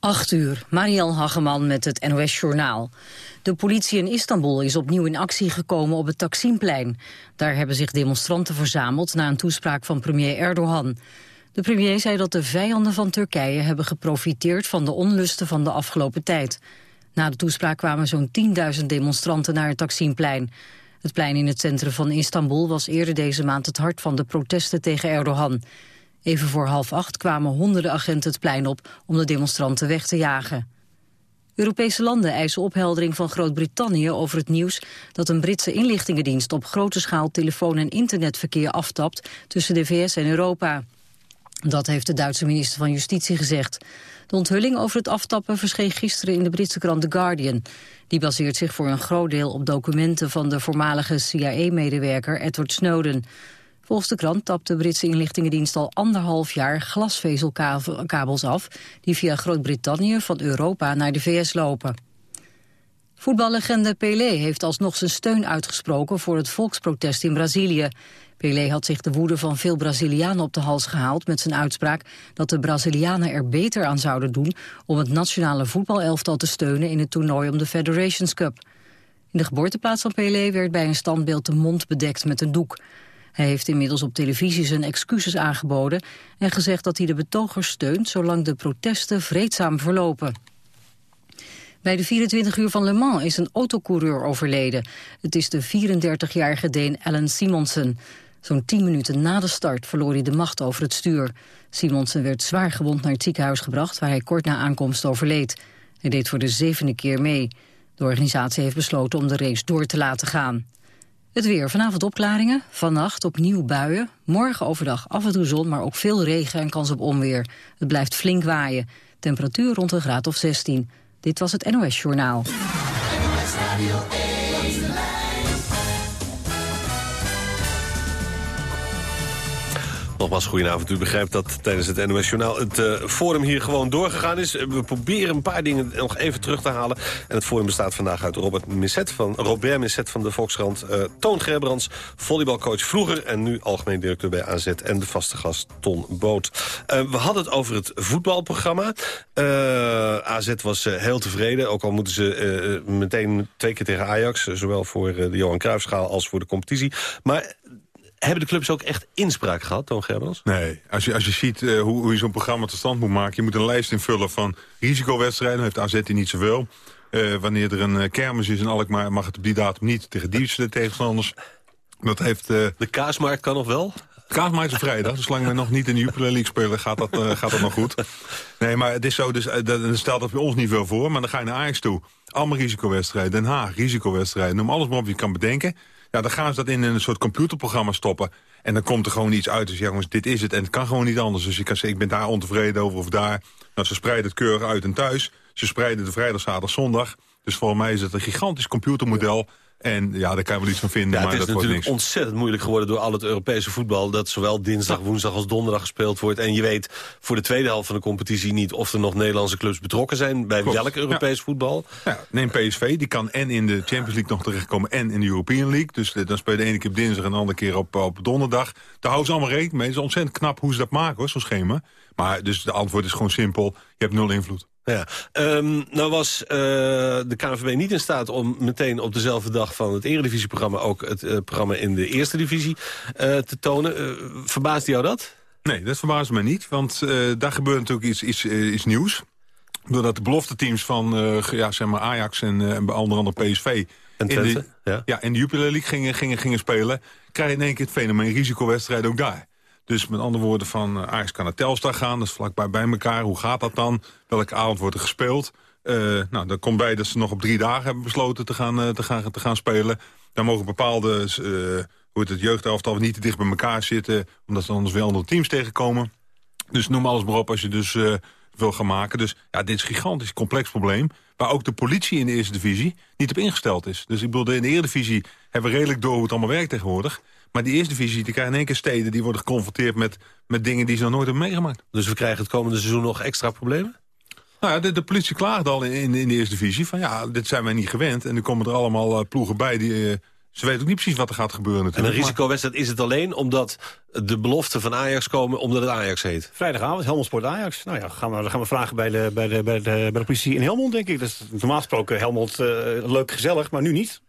8 uur, Marielle Hageman met het NOS Journaal. De politie in Istanbul is opnieuw in actie gekomen op het Taksimplein. Daar hebben zich demonstranten verzameld na een toespraak van premier Erdogan. De premier zei dat de vijanden van Turkije hebben geprofiteerd van de onlusten van de afgelopen tijd. Na de toespraak kwamen zo'n 10.000 demonstranten naar het Taksimplein. Het plein in het centrum van Istanbul was eerder deze maand het hart van de protesten tegen Erdogan. Even voor half acht kwamen honderden agenten het plein op om de demonstranten weg te jagen. Europese landen eisen opheldering van Groot-Brittannië over het nieuws dat een Britse inlichtingendienst op grote schaal telefoon- en internetverkeer aftapt tussen de VS en Europa. Dat heeft de Duitse minister van Justitie gezegd. De onthulling over het aftappen verscheen gisteren in de Britse krant The Guardian. Die baseert zich voor een groot deel op documenten van de voormalige CIA-medewerker Edward Snowden. Volgens de krant tapt de Britse inlichtingendienst al anderhalf jaar glasvezelkabels af... die via Groot-Brittannië van Europa naar de VS lopen. Voetballegende Pelé heeft alsnog zijn steun uitgesproken voor het volksprotest in Brazilië. Pelé had zich de woede van veel Brazilianen op de hals gehaald met zijn uitspraak dat de Brazilianen er beter aan zouden doen om het nationale voetbalelftal te steunen in het toernooi om de Federations Cup. In de geboorteplaats van Pelé werd bij een standbeeld de mond bedekt met een doek. Hij heeft inmiddels op televisie zijn excuses aangeboden en gezegd dat hij de betogers steunt zolang de protesten vreedzaam verlopen. Bij de 24 uur van Le Mans is een autocoureur overleden. Het is de 34-jarige Deen Alan Simonsen. Zo'n 10 minuten na de start verloor hij de macht over het stuur. Simonsen werd zwaar gewond naar het ziekenhuis gebracht... waar hij kort na aankomst overleed. Hij deed voor de zevende keer mee. De organisatie heeft besloten om de race door te laten gaan. Het weer. Vanavond opklaringen. Vannacht opnieuw buien. Morgen overdag af en toe zon, maar ook veel regen en kans op onweer. Het blijft flink waaien. Temperatuur rond een graad of 16. Dit was het NOS Journaal. Nogmaals, goedenavond. U begrijpt dat tijdens het NOS Journaal het uh, forum hier gewoon doorgegaan is. We proberen een paar dingen nog even terug te halen. En het forum bestaat vandaag uit Robert Misset van, Robert Misset van de Volkskrant... Uh, Toon Gerbrands, volleybalcoach vroeger en nu algemeen directeur bij AZ... en de vaste gast Ton Boot. We hadden het over het voetbalprogramma. AZ was heel tevreden, ook al moeten ze meteen twee keer tegen Ajax... zowel voor de Johan Cruijffschaal als voor de competitie. Maar hebben de clubs ook echt inspraak gehad, Toon Gerbrands? Nee, als je, als je ziet uh, hoe, hoe je zo'n programma tot stand moet maken... je moet een lijst invullen van risicowedstrijden, heeft AZ die niet zoveel. Uh, wanneer er een uh, kermis is in Alkmaar, mag het op die datum niet tegen diepste tegenstanders. Dat heeft... de kaasmarkt kan nog wel? Kaasmarkt is vrijdag, dus zolang we nog niet in de Jupiler League spelen, gaat dat, gaat dat nog goed. Nee, maar het is zo, dus, dan stelt dat bij ons niet veel voor, maar dan ga je naar Ajax toe. Allemaal risicowedstrijden, Den Haag, risicowedstrijden, noem alles maar op je kan bedenken. Ja, dan gaan ze dat in een soort computerprogramma stoppen. En dan komt er gewoon iets uit. Dus ja, jongens, dit is het. En het kan gewoon niet anders. Dus ik kan zeggen, ik ben daar ontevreden over of daar. Nou, ze spreiden het keurig uit en thuis. Ze spreiden de vrijdag, zaterdag, zondag. Dus volgens mij is het een gigantisch computermodel... En ja, daar kan je wel iets van vinden. Ja, maar het is natuurlijk ontzettend moeilijk geworden door al het Europese voetbal. Dat zowel dinsdag, woensdag als donderdag gespeeld wordt. En je weet voor de tweede helft van de competitie niet of er nog Nederlandse clubs betrokken zijn. Bij welk Europees voetbal. Ja, neem PSV, die kan en in de Champions League nog terechtkomen en in de European League. Dus eh, dan speel je de ene keer op dinsdag en de andere keer op, op donderdag. Daar houden ze allemaal rekening mee. Het is ontzettend knap hoe ze dat maken hoor, zo'n schema. Maar dus de antwoord is gewoon simpel. Je hebt nul invloed. Ja, um, nou was uh, de KNVB niet in staat om meteen op dezelfde dag van het eredivisieprogramma ook het uh, programma in de eerste divisie uh, te tonen. verbaasde jou dat? Nee, dat verbaasde mij niet, want daar gebeurt natuurlijk iets, iets, iets nieuws. Doordat de belofte teams van ja, zeg maar Ajax en, en onder andere PSV... En Twente, in de, ja. ja. in de Jupiler League gingen, gingen, gingen spelen... krijg je in één keer het fenomeen risicowedstrijd ook daar. Dus met andere woorden van uh, Ajax kan naar Telstar gaan. Dat is vlakbij bij elkaar. Hoe gaat dat dan? Welke avond wordt er gespeeld? Uh, nou, dan komt bij dat ze nog op drie dagen hebben besloten te gaan, uh, te gaan, te gaan spelen. Dan mogen bepaalde hoe het, het jeugdelftal niet te dicht bij elkaar zitten... omdat ze anders weer andere teams tegenkomen. Dus noem alles maar op als je dus wil gaan maken. Dus ja, dit is een gigantisch complex probleem... waar ook de politie in de eerste divisie niet op ingesteld is. Dus ik bedoel, in de eredivisie hebben we redelijk door hoe het allemaal werkt tegenwoordig... Maar die eerste divisie, die krijgen in één keer steden... die worden geconfronteerd met, met dingen die ze nog nooit hebben meegemaakt. Dus we krijgen het komende seizoen nog extra problemen? Nou ja, de, de politie klaagt al in, in, in, de eerste divisie van ja, dit zijn wij niet gewend. En nu komen er allemaal uh, ploegen bij die uh, Ze weten ook niet precies wat er gaat gebeuren natuurlijk. En een risicowedstrijd is het alleen omdat de beloften van Ajax komen... omdat het Ajax heet. Vrijdagavond, Helmond Sport Ajax. Nou ja, gaan we, dan gaan we vragen bij de, bij, de, bij, de, bij de politie in Helmond, denk ik. Dat is normaal gesproken Helmond uh, leuk, gezellig, maar nu niet.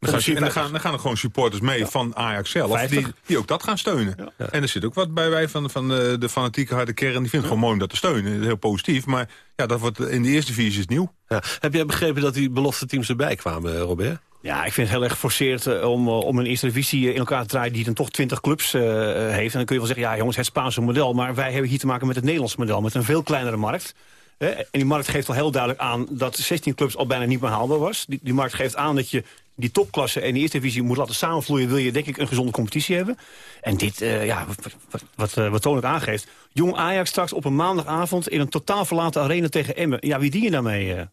Dan gaan, en dan gaan, dan gaan er gewoon supporters mee van Ajax zelf, die, die, ook dat gaan steunen. Ja. En er zit ook wat bij wij van, van de, de fanatieke harde kern, die vindt het gewoon mooi om dat te steunen. Heel positief, maar ja, dat wordt in de eerste divisie is nieuw. Heb jij begrepen dat die belofte teams erbij kwamen, Robert? Ja, ik vind het heel erg geforceerd uh, om, om een eerste divisie in elkaar te draaien... die dan toch 20 clubs uh, heeft. En dan kun je wel zeggen, ja jongens, het Spaanse model. Maar wij hebben hier te maken met het Nederlandse model. Met een veel kleinere markt. En die markt geeft wel heel duidelijk aan dat 16 clubs al bijna niet meer haalbaar was. Die, die markt geeft aan dat je die topklasse en die eerste divisie moet laten samenvloeien... wil je denk ik een gezonde competitie hebben. En dit, ja, wat, wat, wat, wat aangeeft... Jong Ajax straks op een maandagavond in een totaal verlaten arena tegen Emmen. Ja, wie dien je daarmee...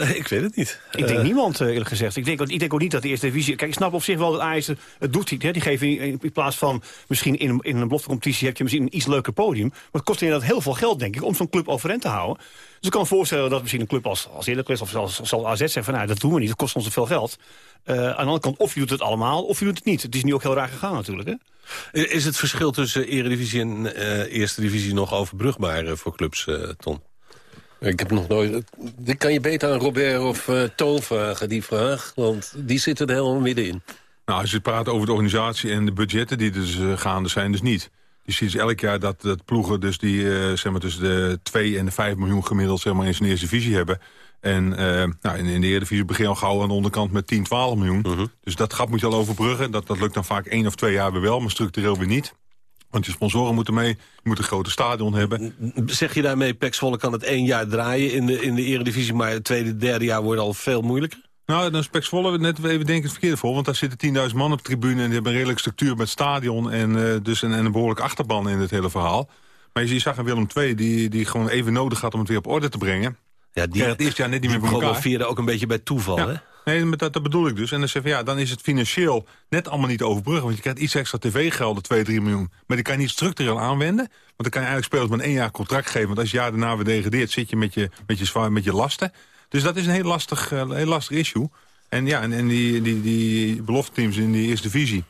Ik weet het niet. Ik denk uh, niemand, eerlijk gezegd. Ik denk, ik denk ook niet dat de eerste divisie... Kijk, ik snap op zich wel dat Ajax het doet. Hè? Die geven in, in, plaats van misschien in, in een beloftecompetitie... heb je misschien een iets leuker podium. Maar het kost inderdaad heel veel geld, denk ik... om zo'n club overeind te houden. Dus ik kan me voorstellen dat misschien een club als, als Heracles... of zoals, zoals AZ zegt van, nou, dat doen we niet. Dat kost ons te veel geld. Uh, aan de andere kant, of je doet het allemaal... of je doet het niet. Het is nu ook heel raar gegaan natuurlijk, hè? Is het verschil tussen Eredivisie en uh, Eerste Divisie nog overbrugbaar voor clubs, Ton? Ik heb nog nooit... Dit kan je beter aan Robert of uh, Toon vragen, die vraag. Want die zitten er helemaal middenin. Nou, als je praat over de organisatie en de budgetten die dus uh, gaande zijn, dus niet. Je ziet dus elk jaar dat, dat ploegen dus die uh, zeg maar tussen de 2 en de 5 miljoen gemiddeld zeg maar, in zijn eerste divisie hebben. En nou, in, in de Eredivisie begin al gauw aan de onderkant met 10, 12 miljoen. -huh. Dus dat gat moet je al overbruggen. Dat, dat lukt dan vaak één of twee jaar weer wel, maar structureel weer niet. Want je sponsoren moeten mee, je moet een grote stadion hebben. Zeg je daarmee, Pek Zwolle kan het één jaar draaien in de, in de eredivisie... maar het tweede, derde jaar wordt al veel moeilijker? Nou, dan is Pek Zwolle net even denk ik het verkeerde voor. Want daar zitten 10.000 man op de tribune... en die hebben een redelijke structuur met stadion... en, uh, dus een, en een behoorlijk achterban in het hele verhaal. Maar je, je zag een Willem II die, die gewoon even nodig had om het weer op orde te brengen. Ja, die, het eerste jaar net niet meer voor elkaar. ook een beetje bij toeval, ja. hè? Nee, dat, bedoel ik dus. En dan zeg je, ja, dan is het financieel net allemaal niet overbruggen. Want je krijgt iets extra tv-gelden, 2, 3 miljoen. Maar die kan je niet structureel aanwenden. Want dan kan je eigenlijk spelers met één jaar contract geven. Want als je jaar daarna weer degradeert, zit je met je, met je, met je lasten. Dus dat is een heel lastig, uh, heel lastig issue. En ja, en, en die, die, die belofteteams in die eerste divisie...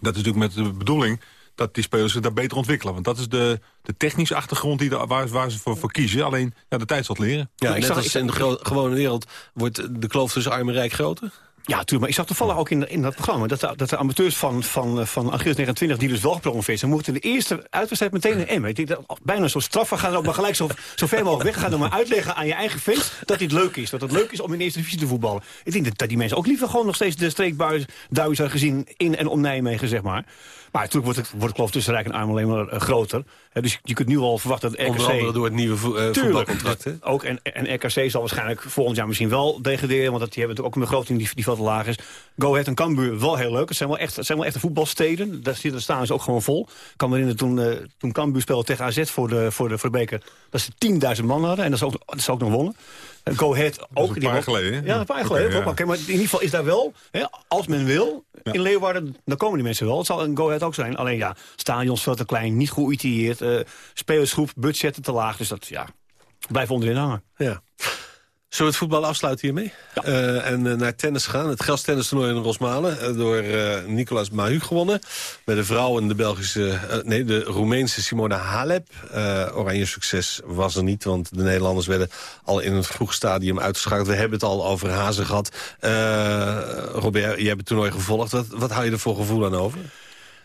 dat is natuurlijk met de bedoeling dat die spelers zich daar beter ontwikkelen. Want dat is de, de technische achtergrond die de, waar, waar, ze voor, voor, kiezen. Alleen ja, de tijd zal het leren. Ja, net als in de gewone wereld wordt de kloof tussen arm en rijk groter. Ja, tuurlijk. Maar ik zag toevallig ook in, in dat programma... dat de, dat de amateurs van, van, van Achilles 29, die dus wel gepromoveerd zijn... moeten de eerste uitwedstrijd meteen een Emmen. Ik denk dat bijna zo'n straf gaan ook maar gelijk zo, zo ver mogelijk weg. Gaan dan maar uitleggen aan je eigen fans dat dit leuk is. Dat het leuk is om in de eerste divisie te voetballen. Ik denk dat, die mensen ook liever gewoon nog steeds de streekbuis zijn gezien... in en om Nijmegen, zeg maar. Maar natuurlijk wordt het, wordt kloof tussen Rijk en Arm alleen maar uh, groter. He, dus je kunt nu al verwachten dat RKC... Onder andere door het nieuwe vo uh, voetbalcontract. Hè? Ook, en, en RKC zal waarschijnlijk volgend jaar misschien wel degraderen... want dat, die hebben ook een begroting die, die veel te laag is. Go Ahead en Cambuur wel heel leuk. Het zijn wel echt, het zijn wel echte voetbalsteden. Daar, daar staan ze ook gewoon vol. Ik kan me herinneren toen, uh, toen Cambuur speelde tegen AZ voor de, voor de, voor de beker... dat ze 10.000 man hadden en dat ze ook, dat ze ook nog wonnen. Go Ahead ook. een paar jaar geleden. Ja, een paar jaar geleden. Okay, ja. okay, maar in ieder geval is daar wel, hè, als men wil, ja. in Leeuwarden, dan komen die mensen wel. Het zal een Go Ahead ook zijn. Alleen ja, stadions veel te klein, niet goed uh, spelersgroep, budgetten te laag. Dus dat, ja, blijft onderin hangen. Ja. Zullen we het voetbal afsluiten hiermee? Ja. Uh, en uh, naar tennis gaan. Het grastennistoernooi in Rosmalen. Uh, door Nicolas Mahu gewonnen. Met de vrouwen de Belgische... nee, de Roemeense Simona Halep. oranje succes was er niet. Want de Nederlanders werden al in een vroeg stadium uitgeschakeld. We hebben het al over Hazen gehad. Robert, jij hebt het toernooi gevolgd. Wat, wat hou je er voor gevoel aan over?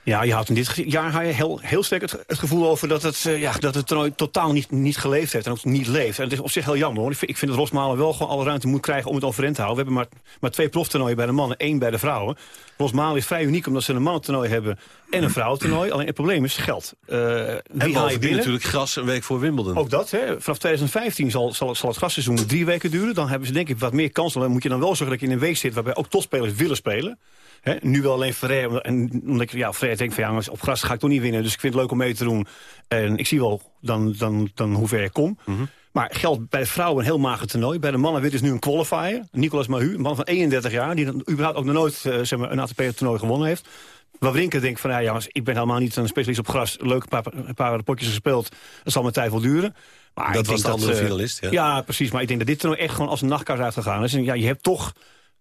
Ja, je had in dit jaar heel, heel sterk het, het, gevoel over dat het, uh, ja, dat het totaal niet, niet geleefd heeft en ook niet leeft. En het is op zich heel jammer hoor. Ik vind, ik vind dat Rosmalen wel gewoon alle ruimte moet krijgen om het overeind te houden. We hebben maar, maar twee proftoernooien bij de mannen, één bij de vrouwen. Rosmalen is vrij uniek omdat ze een mannentoernooi hebben en een vrouwentoernooi. Alleen het probleem is geld. Uh, en haal je binnen? natuurlijk gras een week voor Wimbledon. Ook dat. Hè. Vanaf 2015 zal, zal, zal het grasseizoen drie weken duren. Dan hebben ze denk ik wat meer kansen. Dan moet je dan wel zorgen dat je in een week zit waarbij ook topspelers willen spelen. He, nu wel alleen Ferrer. En omdat ik, ja, Ferrer denk van ja, op gras ga ik toch niet winnen. Dus ik vind het leuk om mee te doen. En ik zie wel dan, dan, dan hoe ver ik kom. Mm -hmm. Maar geldt bij de vrouwen een heel mager toernooi. Bij de mannen wit is nu een qualifier. Nicolas Mahu, een man van 31 jaar... die dan überhaupt ook nog nooit uh, zeg maar, een ATP-toernooi gewonnen heeft. Wawrinka denkt van, ja jongens, ik ben helemaal niet een specialist op gras. Leuk een paar, een paar potjes gespeeld. Dat zal mijn tijd wel duren. Maar dat was de andere uh, finalist, ja. Ja, precies. Maar ik denk dat dit toernooi echt gewoon als een nachtkaart uitgegaan is. En ja, je hebt toch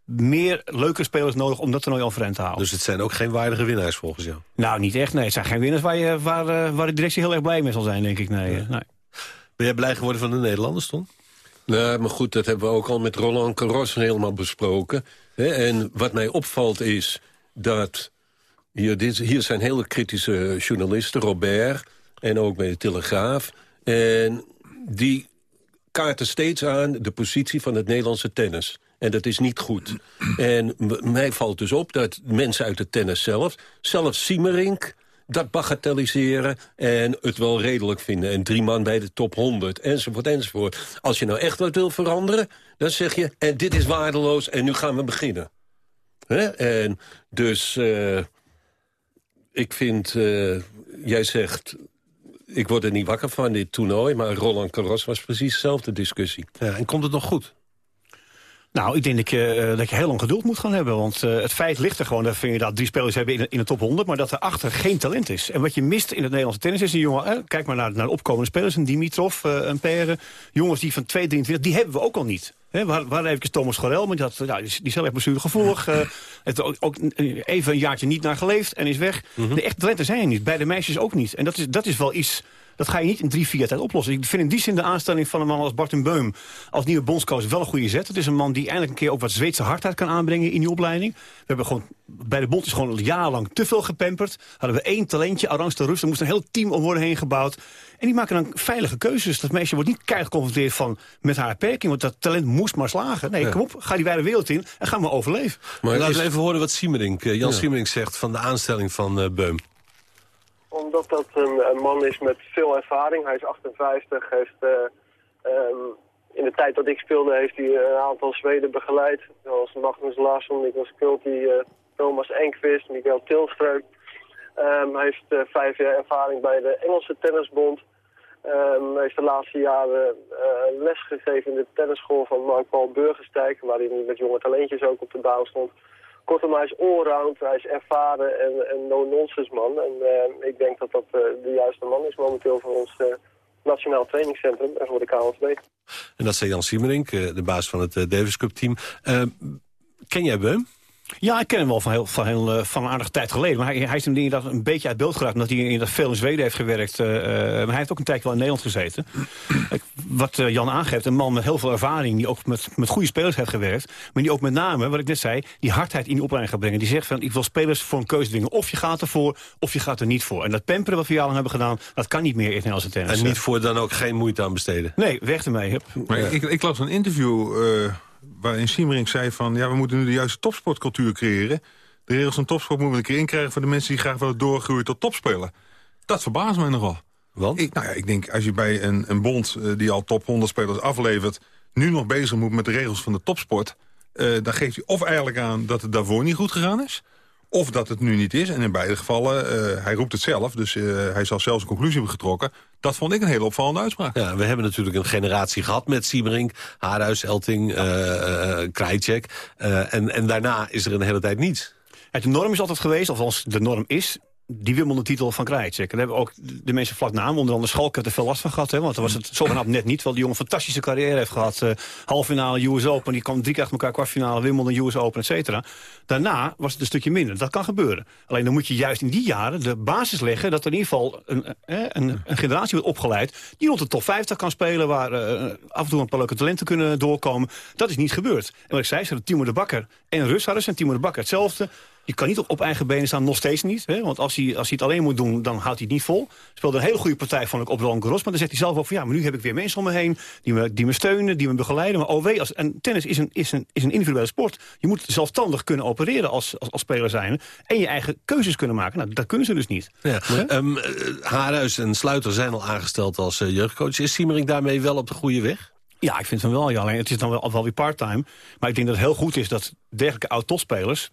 meer leuke spelers nodig om dat toernooi overeind te houden. Dus het zijn ook geen waardige winnaars volgens jou? Nou, niet echt. Nee, het zijn geen winnaars waar, je, waar, eh, waar de directie heel erg blij mee zal zijn, denk ik. Nee, nee. Ben jij blij geworden van de Nederlanders, Tom? Nou, maar goed, dat hebben we ook al met Roland Garros helemaal besproken. En wat mij opvalt is dat... Hier, dit, hier zijn hele kritische journalisten, Robert en ook bij de Telegraaf. En die kaarten steeds aan de positie van het Nederlandse tennis. En dat is niet goed. En mij valt dus op dat mensen uit het tennis zelf... zelfs Siemerink dat bagatelliseren en het wel redelijk vinden. En drie man bij de top 100, enzovoort, enzovoort. Als je nou echt wat wil veranderen, dan zeg je... en dit is waardeloos en nu gaan we beginnen. En dus uh, ik vind, uh, jij zegt... ik word er niet wakker van dit toernooi... maar Roland Garros was precies dezelfde discussie. Ja, en komt het nog goed? Nou, ik denk dat je, uh, dat je heel lang geduld moet gaan hebben. Want uh, het feit ligt er gewoon dat we inderdaad drie spelers hebben in de, in de top 100... maar dat er achter geen talent is. En wat je mist in het Nederlandse tennis is een jongen... Eh, kijk maar naar, naar de opkomende spelers, een Dimitrov, uh, een Pere... jongens die van 2, 23, die hebben we ook al niet. He, waar, waar even Thomas Gorel, maar die, had, ja, die, is heel erg blessuregevoelig. Uh, heeft ook, ook, even een jaartje niet naar geleefd en is weg. Mm -hmm. De echte talenten zijn er niet, bij de meisjes ook niet. En dat is, dat is wel iets dat ga je niet in drie, vier tijd oplossen. Ik vind in die zin de aanstelling van een man als Barton Beum... als nieuwe bondscoach wel een goede zet. Het is een man die eindelijk een keer ook wat Zweedse hardheid kan aanbrengen in die opleiding. We hebben gewoon, bij de bond is gewoon jarenlang te veel gepamperd. Hadden we één talentje, Arans de Rust. Er moest een heel team om worden heen gebouwd. En die maken dan veilige keuzes. Dat meisje wordt niet keihard geconfronteerd van met haar beperking. Want dat talent moest maar slagen. Nee, ja. kom op, ga die wijde wereld in en ga maar overleven. Maar laten we even horen wat Siemerink, uh, Jan ja. Siemerink zegt van de aanstelling van uh, Beum omdat dat een, man is met veel ervaring. Hij is 58, heeft uh, um, in de tijd dat ik speelde heeft hij een aantal Zweden begeleid. Zoals Magnus Larsson, Niklas Kulti, uh, Thomas Enquist, Mikael Tilström. Um, hij heeft uh, vijf jaar ervaring bij de Engelse Tennisbond. Um, hij heeft de laatste jaren les gegeven in de tennisschool van Mark-Paul Burgerstijk... waar hij met jonge talentjes ook op de baan stond. Kortom, hij is allround, hij is ervaren en een no-nonsense man. En uh, ik denk dat dat uh, de juiste man is momenteel voor ons uh, Nationaal Trainingscentrum en voor de KNSB. En dat zei Jan Siemerink, de baas van het Davis Cup team. ken jij Beum? Ja, ik ken hem wel van, heel, van, heel, van een aardige tijd geleden. Maar hij, hij is inderdaad een beetje uit beeld geraakt... omdat hij inderdaad veel in Zweden heeft gewerkt. Uh, maar hij heeft ook een tijdje wel in Nederland gezeten. wat uh, Jan aangeeft, een man met heel veel ervaring... die ook met, met goede spelers heeft gewerkt... maar die ook met name, wat ik net zei, die hardheid in die opleiding gaat brengen. Die zegt van, ik wil spelers voor een keuze dwingen. Of je gaat ervoor, of je gaat er niet voor. En dat pamperen wat we jaren hebben gedaan... dat kan niet meer in Nederlandse tennis. En niet voor dan ook geen moeite aan besteden? Nee, weg ermee. Hup. Maar ik, ik las een interview... Uh waarin Siemering zei van... ja, we moeten nu de juiste topsportcultuur creëren. De regels van topsport moeten we een keer inkrijgen... voor de mensen die graag willen doorgroeien tot topspeler. Dat verbaast mij nogal. Want? Ik, nou ja, ik denk, als je bij een, een bond uh, die al top 100 spelers aflevert... nu nog bezig moet met de regels van de topsport... Uh, dan geeft hij of eigenlijk aan dat het daarvoor niet goed gegaan is... Of dat het nu niet is. En in beide gevallen, uh, hij roept het zelf. Dus uh, hij zal zelfs een conclusie hebben getrokken. Dat vond ik een hele opvallende uitspraak. Ja, we hebben natuurlijk een generatie gehad met Siemering, Haarhuis, Elting, uh, Krajcek. en, en daarna is er een hele tijd niets. Het norm is altijd geweest, of als de norm is die wimmelde titel van Krajicek. Daar hebben ook de mensen vlak na onder andere Schalke er veel last van gehad. Hè, want dan was het zogenaamd net niet. Terwijl die jongen een fantastische carrière heeft gehad. Uh, halffinale US Open, die kwam drie keer achter elkaar kwartfinale. Wimbledon, US Open, et cetera. Daarna was het een stukje minder. Dat kan gebeuren. Alleen dan moet je juist in die jaren de basis leggen... dat er in ieder geval een, een, een, een generatie wordt opgeleid... die rond de top 50 kan spelen... waar uh, af en toe een paar leuke talenten kunnen doorkomen. Dat is niet gebeurd. En wat ik zei, ze Timo de Bakker en Rus hadden. En Timo de Bakker hetzelfde. Je kan niet op, op eigen benen staan, nog steeds niet. Hè? Want als hij, als hij het alleen moet doen, dan houdt hij het niet vol. Speelde een hele goede partij, vond ik, op Roland Garros. Maar dan zegt hij zelf ook van, ja, maar nu heb ik weer mensen om me heen... die me, die me steunen, die me begeleiden. Maar OW, als, en tennis is een, is, een, is een individuele sport. Je moet zelfstandig kunnen opereren als, als, als speler zijn. En je eigen keuzes kunnen maken. Nou, dat kunnen ze dus niet. Ja. Um, Haarhuis en Sluiter zijn al aangesteld als uh, jeugdcoach. Is Siemering daarmee wel op de goede weg? Ja, ik vind van wel. Ja, alleen het is dan wel, wel weer part-time. Maar ik denk dat het heel goed is dat dergelijke oud-topspelers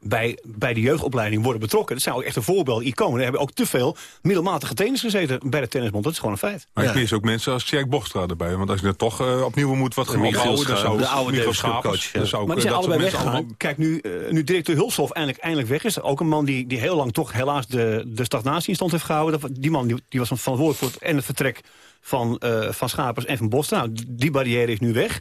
bij, bij de jeugdopleiding worden betrokken. Dat zijn ook echt een voorbeeld, iconen. Er hebben ook te veel middelmatige tennis gezeten bij de tennisbond. Dat is gewoon een feit. Maar ik mis ook mensen als Jack Bostra erbij. Want als je er toch uh, opnieuw moet wat gaan opbouwen... dan zou de oude coach. Ja. Zou maar die zijn allebei weggegaan. Kijk, nu, uh, nu directeur Hulshoff eindelijk, eindelijk weg is... ook een man die, die heel lang toch helaas de, de stagnatie in stand heeft gehouden. Dat, die man die, die was verantwoordelijk voor het, en het vertrek van, uh, van Schapers en van Bostra. Nou, die barrière is nu weg.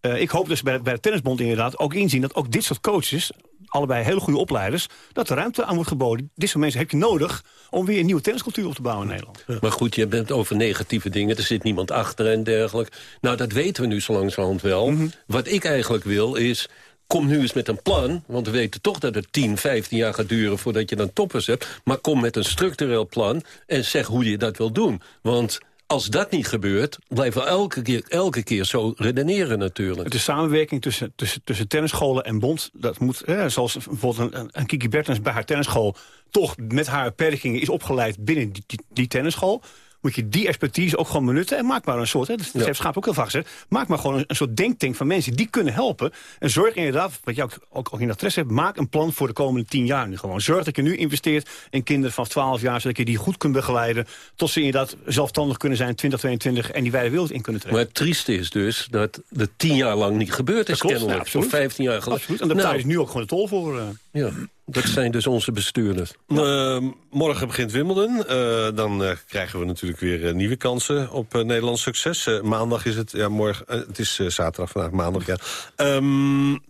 Uh, ik hoop dus bij, bij de Tennisbond inderdaad ook inzien... dat ook dit soort coaches, allebei hele goede opleiders... dat er ruimte aan wordt geboden. Dit soort mensen heb je nodig om weer een nieuwe tenniscultuur op te bouwen in Nederland. Maar goed, je bent over negatieve dingen. Er zit niemand achter en dergelijke. Nou, dat weten we nu zo langzamerhand wel. Mhm. Wat ik eigenlijk wil is kom nu eens met een plan, want we weten toch dat het 10, 15 jaar gaat duren voordat je dan toppers hebt. Maar kom met een structureel plan en zeg hoe je dat wil doen. Want als dat niet gebeurt, blijven we elke keer, elke keer zo redeneren natuurlijk. De samenwerking tussen, tussen, tussen tennisscholen en bond, dat moet, zoals bijvoorbeeld een, een Kiki Bertens bij haar tennisschool... toch met haar beperkingen is opgeleid binnen die, die, die tennisschool moet je die expertise ook gewoon benutten. En maak maar een soort, hè, dat heeft Schaap ook heel vaak gezegd... maak maar gewoon een, soort denktank van mensen die kunnen helpen. En zorg inderdaad, wat jij ook, ook, ook in adres hebt... maak een plan voor de komende tien jaar nu gewoon. Zorg dat je nu investeert in kinderen van 12 jaar... zodat je die goed kunt begeleiden... tot ze inderdaad zelfstandig kunnen zijn 2022... en die wijde wereld in kunnen trekken. Maar het trieste is dus dat het tien jaar lang niet gebeurd is. Dat klopt, voor 15 jaar geleden. Absoluut. En daar nou, is nu ook gewoon de tol voor. Uh. Ja. Dat zijn dus onze bestuurders. Uh, morgen begint Wimbledon. Uh, dan uh, krijgen we natuurlijk weer nieuwe kansen op Nederlands succes. maandag is het, ja, morgen, het is zaterdag vandaag, maandag, ja. Um,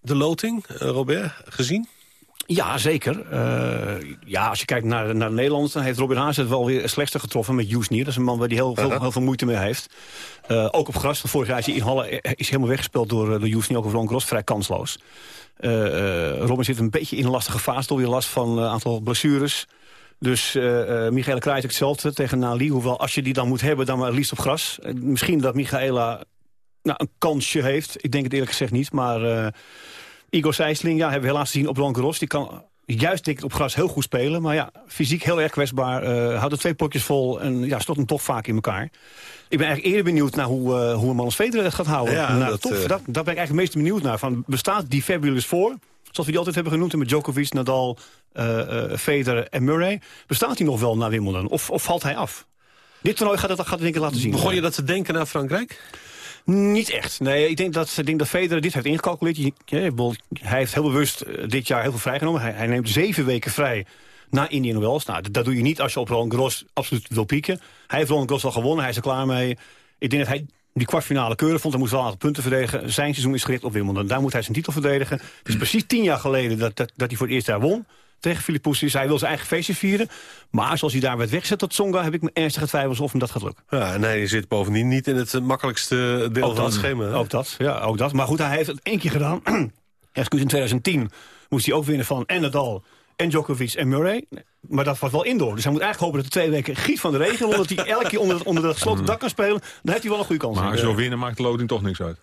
de loting, Robert, gezien? Ja, zeker. ja, als je kijkt naar, naar Nederland... dan heeft Robin Haas het wel weer slechter getroffen met Nier. Dat is een man waar hij heel, veel, heel veel moeite mee heeft. ook op gras. Vorig jaar is hij in Halle is helemaal weggespeeld door, door Nier. Ook op Roland Gros, vrij kansloos. Robin zit een beetje in een lastige fase, door weer last van een aantal blessures. Dus uh, Michaela Krajicek hetzelfde tegen Nali. Hoewel, als je die dan moet hebben, dan maar liefst op gras. misschien dat Michaela nou, een kansje heeft. Ik denk het eerlijk gezegd niet. Maar Igor Sijsling, ja, hebben we helaas gezien op Roland Garros. Die kan juist denk ik op gras heel goed spelen. Maar ja, fysiek heel erg kwetsbaar. Uh, houdt er twee potjes vol en ja, stort hem toch vaak in elkaar. Ik ben eigenlijk eerder benieuwd naar hoe, uh, hoe een man als Federer het gaat houden. Ja, nou, dat, tof, uh... dat, daar ben ik eigenlijk het meest benieuwd naar. Van, bestaat die Fabulous voor? Zoals we die altijd hebben genoemd met Djokovic, Nadal, Federer en Murray. Bestaat hij nog wel naar Wimbledon? Of, of valt hij af? Dit toernooi gaat het, gaat het denk ik laten zien. Begon je dat te denken naar Frankrijk? Niet echt. Nee, ik denk dat, ik denk dat Federer dit heeft ingecalculeerd. hij heeft heel bewust eh, dit jaar heel veel vrijgenomen. Hij, hij neemt zeven weken vrij na Indian Wells. Nou, dat doe je niet als je op Roland Garros absoluut wil pieken. Hij heeft Roland Garros al gewonnen, hij is er klaar mee. Ik denk dat hij die kwartfinale keuren vond. Hij moest wel een aantal punten verdedigen. Zijn seizoen is gericht op Wimbledon. Daar moet hij zijn titel verdedigen. Het is precies tien jaar geleden dat, dat, dat hij voor het eerst daar won tegen Filippoussis. Hij wil zijn eigen feestje vieren. Maar zoals hij daar werd weggezet tot Tsonga... heb ik me ernstige twijfels of hem dat gaat lukken. Ja, en hij zit bovendien niet in het makkelijkste deel van het schema. Ook dat, ja, ook dat. Maar goed, hij heeft het één keer gedaan. Excuus, in 2010 moest hij ook winnen van en Nadal en Djokovic en Murray. Maar dat was wel indoor. Dus hij moet eigenlijk hopen dat de twee weken giet van de regen... omdat hij elke keer onder, onder het gesloten dak kan spelen. Dan heeft hij wel een goede kans. Maar zo winnen maakt de loting toch niks uit.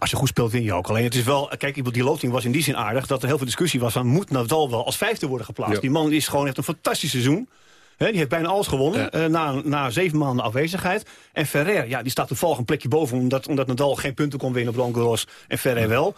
Als je goed speelt, win je ook. Alleen het is wel, kijk, die loting was in die zin aardig... dat er heel veel discussie was van, moet Nadal wel als vijfde worden geplaatst? Die man is gewoon, heeft een fantastisch seizoen. die heeft bijna alles gewonnen, eh, na, na zeven maanden afwezigheid. En Ferrer, ja, die staat toevallig een plekje boven... omdat, omdat Nadal geen punten kon winnen op Roland Garros en Ferrer wel.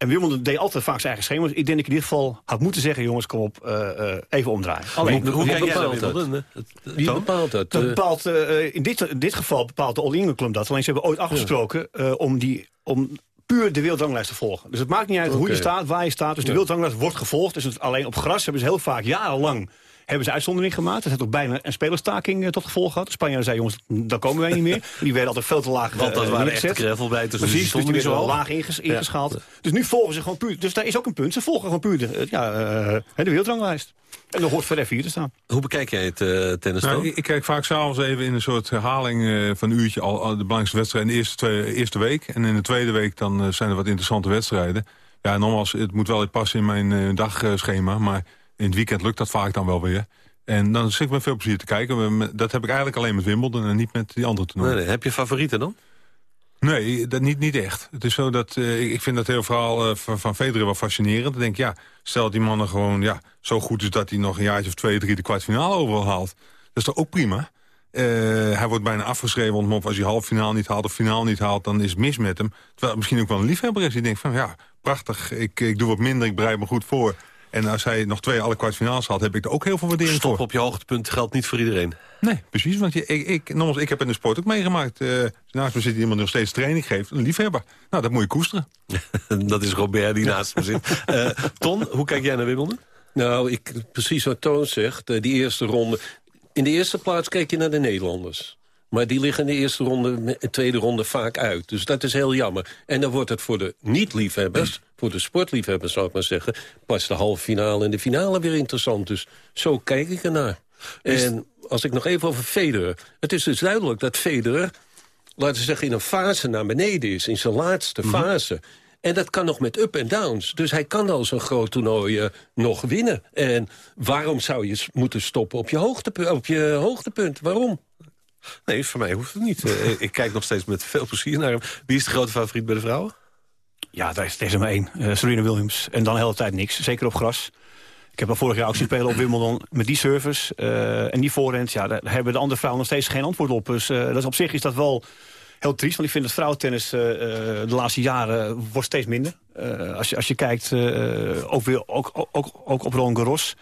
En Wimbledon deed altijd vaak zijn eigen schema's. Ik denk dat ik in dit geval had moeten zeggen... jongens, kom op, uh, even omdraaien. Alleen, hoe, hoe kijk dat? Wie bepaalt dat? dat bepaalt, in, dit, in dit geval bepaalt de All England Club dat. Alleen ze hebben ooit afgesproken om, die, om puur de wereldranglijst te volgen. Dus het maakt niet uit hoe je staat, waar je staat. Dus de wereldranglijst wordt gevolgd. Dus het, alleen op gras hebben ze heel vaak jarenlang hebben ze uitzondering gemaakt. Dat heeft ook bijna een spelerstaking uh, tot gevolg gehad. De Spanjaarden zeiden, jongens, daar komen wij niet meer. Die werden altijd veel te laag Want dat uh, waren echt gravelbijters. Dus Precies, dus die werden zo laag inges ingeschaald. Dus nu volgen ze gewoon puur. Dus daar is ook een punt. Ze volgen gewoon puur de, uh, ja, de wereldranglijst. En dan hoort voor F4 te staan. Hoe bekijk jij het uh, tennis nou, ik, ik, kijk vaak s'avonds even in een soort herhaling uh, van een uurtje... al, al de belangrijkste wedstrijd in de eerste, twee, eerste week. En in de tweede week dan uh, zijn er wat interessante wedstrijden. Ja, nogmaals, het moet wel passen in mijn dagschema. Maar in het weekend lukt dat vaak dan wel weer. En dan zit ik met veel plezier te kijken. Dat heb ik eigenlijk alleen met Wimbledon en niet met die andere toernooien. Nee. Heb je favorieten dan? Nee, dat niet, niet echt. Het is zo dat uh, ik vind dat heel verhaal uh, van, van Federer wel fascinerend. Ik denk, ja, stel dat die man er gewoon ja, zo goed is... dat hij nog een jaartje of twee, drie de kwartfinale overal haalt. Dat is toch ook prima? Uh, hij wordt bijna afgeschreven, want als hij halffinale niet haalt of finaal niet haalt... dan is het mis met hem. Terwijl het misschien ook wel een liefhebber is die denkt van... ja, prachtig, ik, ik doe wat minder, ik bereid me goed voor... En als hij nog twee alle kwartfinales had, heb ik er ook heel veel waardering Stop voor. op je hoogtepunt geldt niet voor iedereen. Nee, precies. Want je, ik, ik, nogmaals, ik heb in de sport ook meegemaakt. Uh, naast me zit iemand die nog steeds training geeft. Een liefhebber. Nou, dat moet je koesteren. dat is Robert die naast me zit. Uh, Ton, hoe kijk jij naar Wimbledon? Nou, ik, precies wat Toon zegt. Uh, die eerste ronde. In de eerste plaats kijk je naar de Nederlanders. Maar die liggen in de eerste ronde, de tweede ronde vaak uit. Dus dat is heel jammer. En dan wordt het voor de niet-liefhebbers, voor de sportliefhebbers zou ik maar zeggen... pas de halve finale en de finale weer interessant. Dus zo kijk ik ernaar. En als ik nog even over Federer... Het is dus duidelijk dat Federer, laten we zeggen... in een fase naar beneden is, in zijn laatste Mhm. fase... En dat kan nog met up en downs. Dus hij kan al zo'n groot toernooi eh, nog winnen. En waarom zou je moeten stoppen op je, op je hoogtepunt? Waarom? Nee, voor mij hoeft het niet. Eh, ik kijk nog steeds met veel plezier naar hem. Wie is de grote favoriet bij de vrouwen? Ja, daar is, er maar één. Eh, Serena Williams. En dan de hele tijd niks. Zeker op gras. Ik heb al vorig jaar ook zien spelen op Wimbledon met die service. eh, en die voorhand, ja, daar hebben de andere vrouwen nog steeds geen antwoord op. Dus dat is, op zich is dat wel heel triest. Want ik vind dat vrouwentennis de laatste jaren wordt steeds minder. Als, je, als je kijkt, ook, weer, ook, ook, ook op Roland Garros...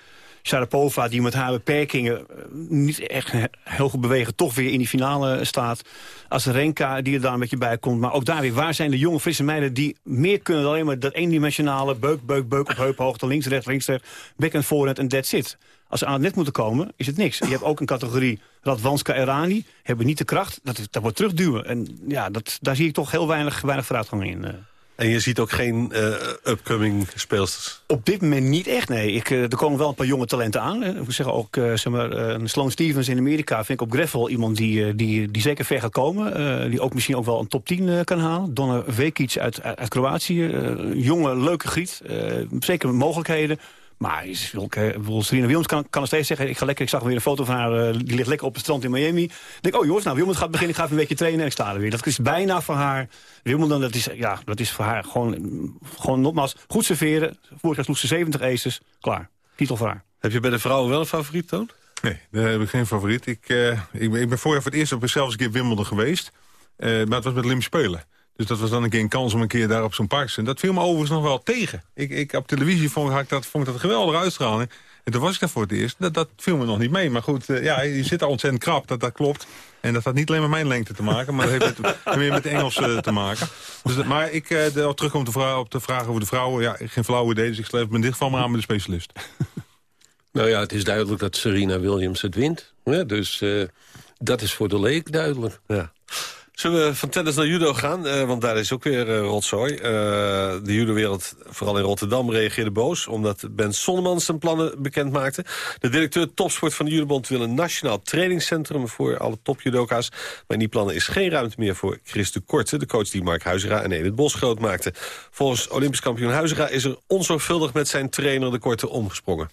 Sharapova, die met haar beperkingen eh, niet echt he- heel goed bewegen... toch weer in die finale staat. Azarenka, die er daar een beetje bij komt. Maar ook daar weer, waar zijn de jonge, frisse meiden... die meer kunnen dan alleen maar dat eendimensionale... beuk, beuk, beuk op heuphoogte, links, rechts, links, rechts... backhand, voorhand en that's it. Als ze aan het net moeten komen, is het niks. Je hebt ook een categorie Radwanska Erani. Hebben niet de kracht, dat, dat wordt terugduwen. En ja, dat, daar zie ik toch heel weinig, weinig vooruitgang in. En je ziet ook geen eh, upcoming speelsters. Op dit moment niet echt, nee. Ik, eh, er komen wel een paar jonge talenten aan. Ik moet zeggen, ook eh, zeg maar, Sloane Stevens in Amerika... vind ik op Greffel iemand die, die, die zeker ver gaat komen. die ook misschien ook wel een top 10 eh, kan halen. Donna Vekic uit, uit, Kroatië. jonge, leuke griet. zeker mogelijkheden. Maar bijvoorbeeld Serena Williams kan, kan nog steeds zeggen... ik ga lekker, ik zag weer een foto van haar, eh, die ligt lekker op het strand in Miami. Ik denk, oh jongens, nou Williams gaat beginnen, ik ga even een weekje trainen en ik sta er weer. Dat is bijna voor haar. Wimbledon, dat is, ja, dat is voor haar gewoon, gewoon nogmaals goed serveren. Vorig jaar sloeg ze 70 aces, klaar. Titel voor haar. Heb je bij de vrouwen wel een favoriet, Toon? Nee, daar heb ik geen favoriet. Ik, eh, ik, ben, ik ben voorjaar voor het eerst op zelfs een keer Wimbledon geweest. Eh, maar het was met Lim Spelen. Dus dat was dan een keer een kans om een keer daar op zo'n park te zijn. Dat viel me overigens nog wel tegen. Ik, ik, op televisie vond, ik dat, vond ik dat geweldig uitstraling. En toen was ik daar voor het eerst. Dat, dat viel me nog niet mee. Maar goed, eh, ja, je zit al ontzettend krap, dat, dat klopt. En dat had niet alleen met mijn lengte te maken, maar dat heeft met, meer met Engels eh, te maken. Dus dat, maar ik, uh, de, terug om te vragen, op de vraag over de vrouwen. Ja, geen flauw idee, dus ik sluit me dit geval maar aan met de specialist. Nou ja, het is duidelijk dat Serena Williams het wint. Ja, dus uh, dat is voor de leek duidelijk. Ja. Zullen we van tennis naar judo gaan? Uh, want daar is ook weer uh, rotzooi. Uh, de judowereld, vooral in Rotterdam, reageerde boos... omdat Ben Sonnemans zijn plannen bekend maakte. De directeur topsport van de judobond wil een nationaal trainingscentrum... voor alle topjudoka's. Maar in die plannen is geen ruimte meer voor Chris de Korte... de coach die Mark Huizera en Edith Bos groot maakte. Volgens Olympisch kampioen Huizera is er onzorgvuldig... met zijn trainer de Korte omgesprongen.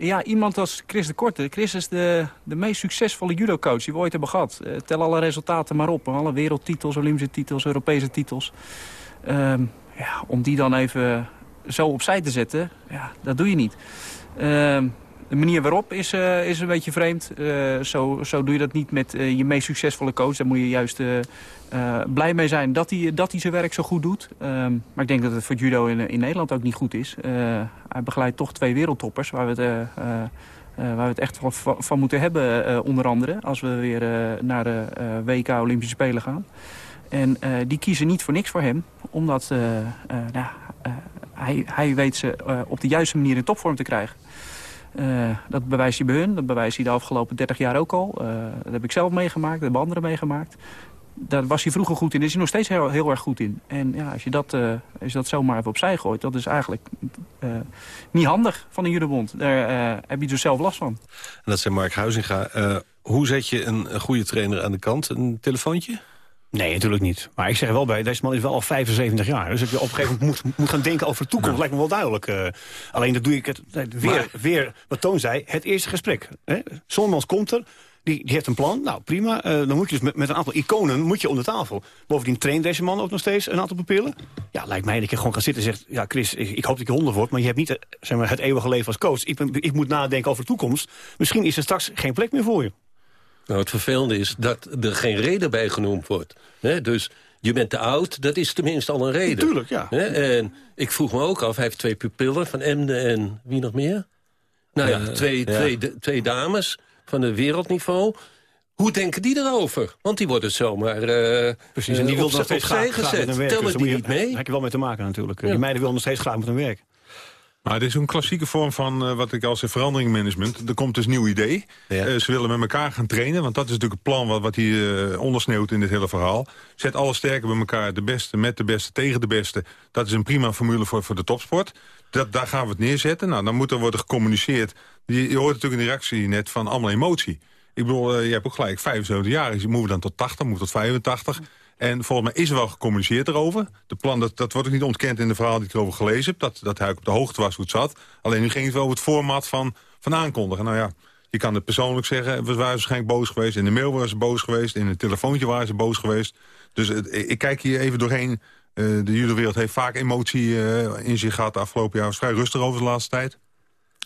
Ja, iemand als Chris de Korte. Chris is de, de meest succesvolle judocoach die we ooit hebben gehad. Uh, tel alle resultaten maar op. Alle wereldtitels, Olympische titels, Europese titels. Um, ja, om die dan even zo opzij te zetten, ja, dat doe je niet. Um, de manier waarop is, uh, is een beetje vreemd. Uh, zo, zo doe je dat niet met uh, je meest succesvolle coach. Daar moet je juist blij mee zijn dat hij, dat hij zijn werk zo goed doet. Um, maar ik denk dat het voor judo in, in Nederland ook niet goed is. hij begeleidt toch twee wereldtoppers waar we het, waar we het echt van, van moeten hebben. onder andere als we weer naar de WK Olympische Spelen gaan. En die kiezen niet voor niks voor hem. Omdat nou, hij, hij weet ze op de juiste manier in topvorm te krijgen. Uh, dat bewijst hij bij hun, dat bewijst hij de afgelopen 30 jaar ook al. Uh, dat heb ik zelf meegemaakt, dat hebben anderen meegemaakt. Daar was hij vroeger goed in, daar is hij nog steeds heel, heel erg goed in. En ja, als je dat, uh, als je dat zomaar even opzij gooit, dat is eigenlijk niet handig van een judebond. Daar heb je dus zelf last van. En dat zei Mark Huizinga. hoe zet je een goede trainer aan de kant? Een telefoontje? Nee, natuurlijk niet. Maar ik zeg wel bij, deze man is wel al 75 jaar. Dus dat je op een gegeven moment moet, moet gaan denken over de toekomst, lijkt me wel duidelijk. Uh, alleen dat doe ik het, weer, maar... weer, wat Toon zei, het eerste gesprek. Zonnemans komt er, die, die heeft een plan. Nou, prima. Uh, dan moet je dus met, met, een aantal iconen moet je om de tafel. Bovendien traint deze man ook nog steeds een aantal pupillen. Ja, lijkt mij dat je gewoon gaat zitten en zegt... ja, Chris, ik, ik hoop dat je honderd wordt, maar je hebt niet uh, zeg maar, het eeuwige leven als coach. Ik, ben, ik moet nadenken over de toekomst. Misschien is er straks geen plek meer voor je. Nou, het vervelende is dat er geen reden bij genoemd wordt. He, dus je bent te oud, dat is tenminste al een reden. Tuurlijk, ja. He, en ik vroeg me ook af, hij heeft twee pupillen van Emden en wie nog meer? Nou ja, twee, ja. Twee, twee dames van het wereldniveau. Hoe denken die erover? Want die worden zomaar uh, Precies, en die wilden nog steeds graag, graag gezet. met hun werk. Tellen dus die je, niet mee? Daar heb je wel mee te maken natuurlijk. Ja. Die meiden willen nog steeds graag met hun werk. Maar dit is een klassieke vorm van uh, wat ik als verandering management. Er komt dus een nieuw idee. Ja. Uh, ze willen met elkaar gaan trainen, want dat is natuurlijk het plan wat, wat hier uh, ondersneeuwt in dit hele verhaal. Zet alle sterken bij elkaar, de beste met de beste tegen de beste. Dat is een prima formule voor, voor de topsport. Dat, daar gaan we het neerzetten. Nou, dan moet er worden gecommuniceerd. Je, je hoort natuurlijk een reactie net van allemaal emotie. Ik bedoel, je hebt ook gelijk 75 jaar. Dus je moet dan tot 80, moet tot 85. En volgens mij is er wel gecommuniceerd erover. De plan, dat, dat wordt ook niet ontkend in de verhaal die ik erover gelezen heb. Dat, dat hij op de hoogte was hoe het zat. Alleen nu ging het wel over het format van, van aankondigen. Nou ja, je kan het persoonlijk zeggen. We waren waarschijnlijk boos geweest. In de mail waren ze boos geweest. In het telefoontje waren ze boos geweest. Dus ik kijk hier even doorheen. Uh, de judowereld heeft vaak emotie uh, in zich gehad de afgelopen jaar. was vrij rustig over de laatste tijd.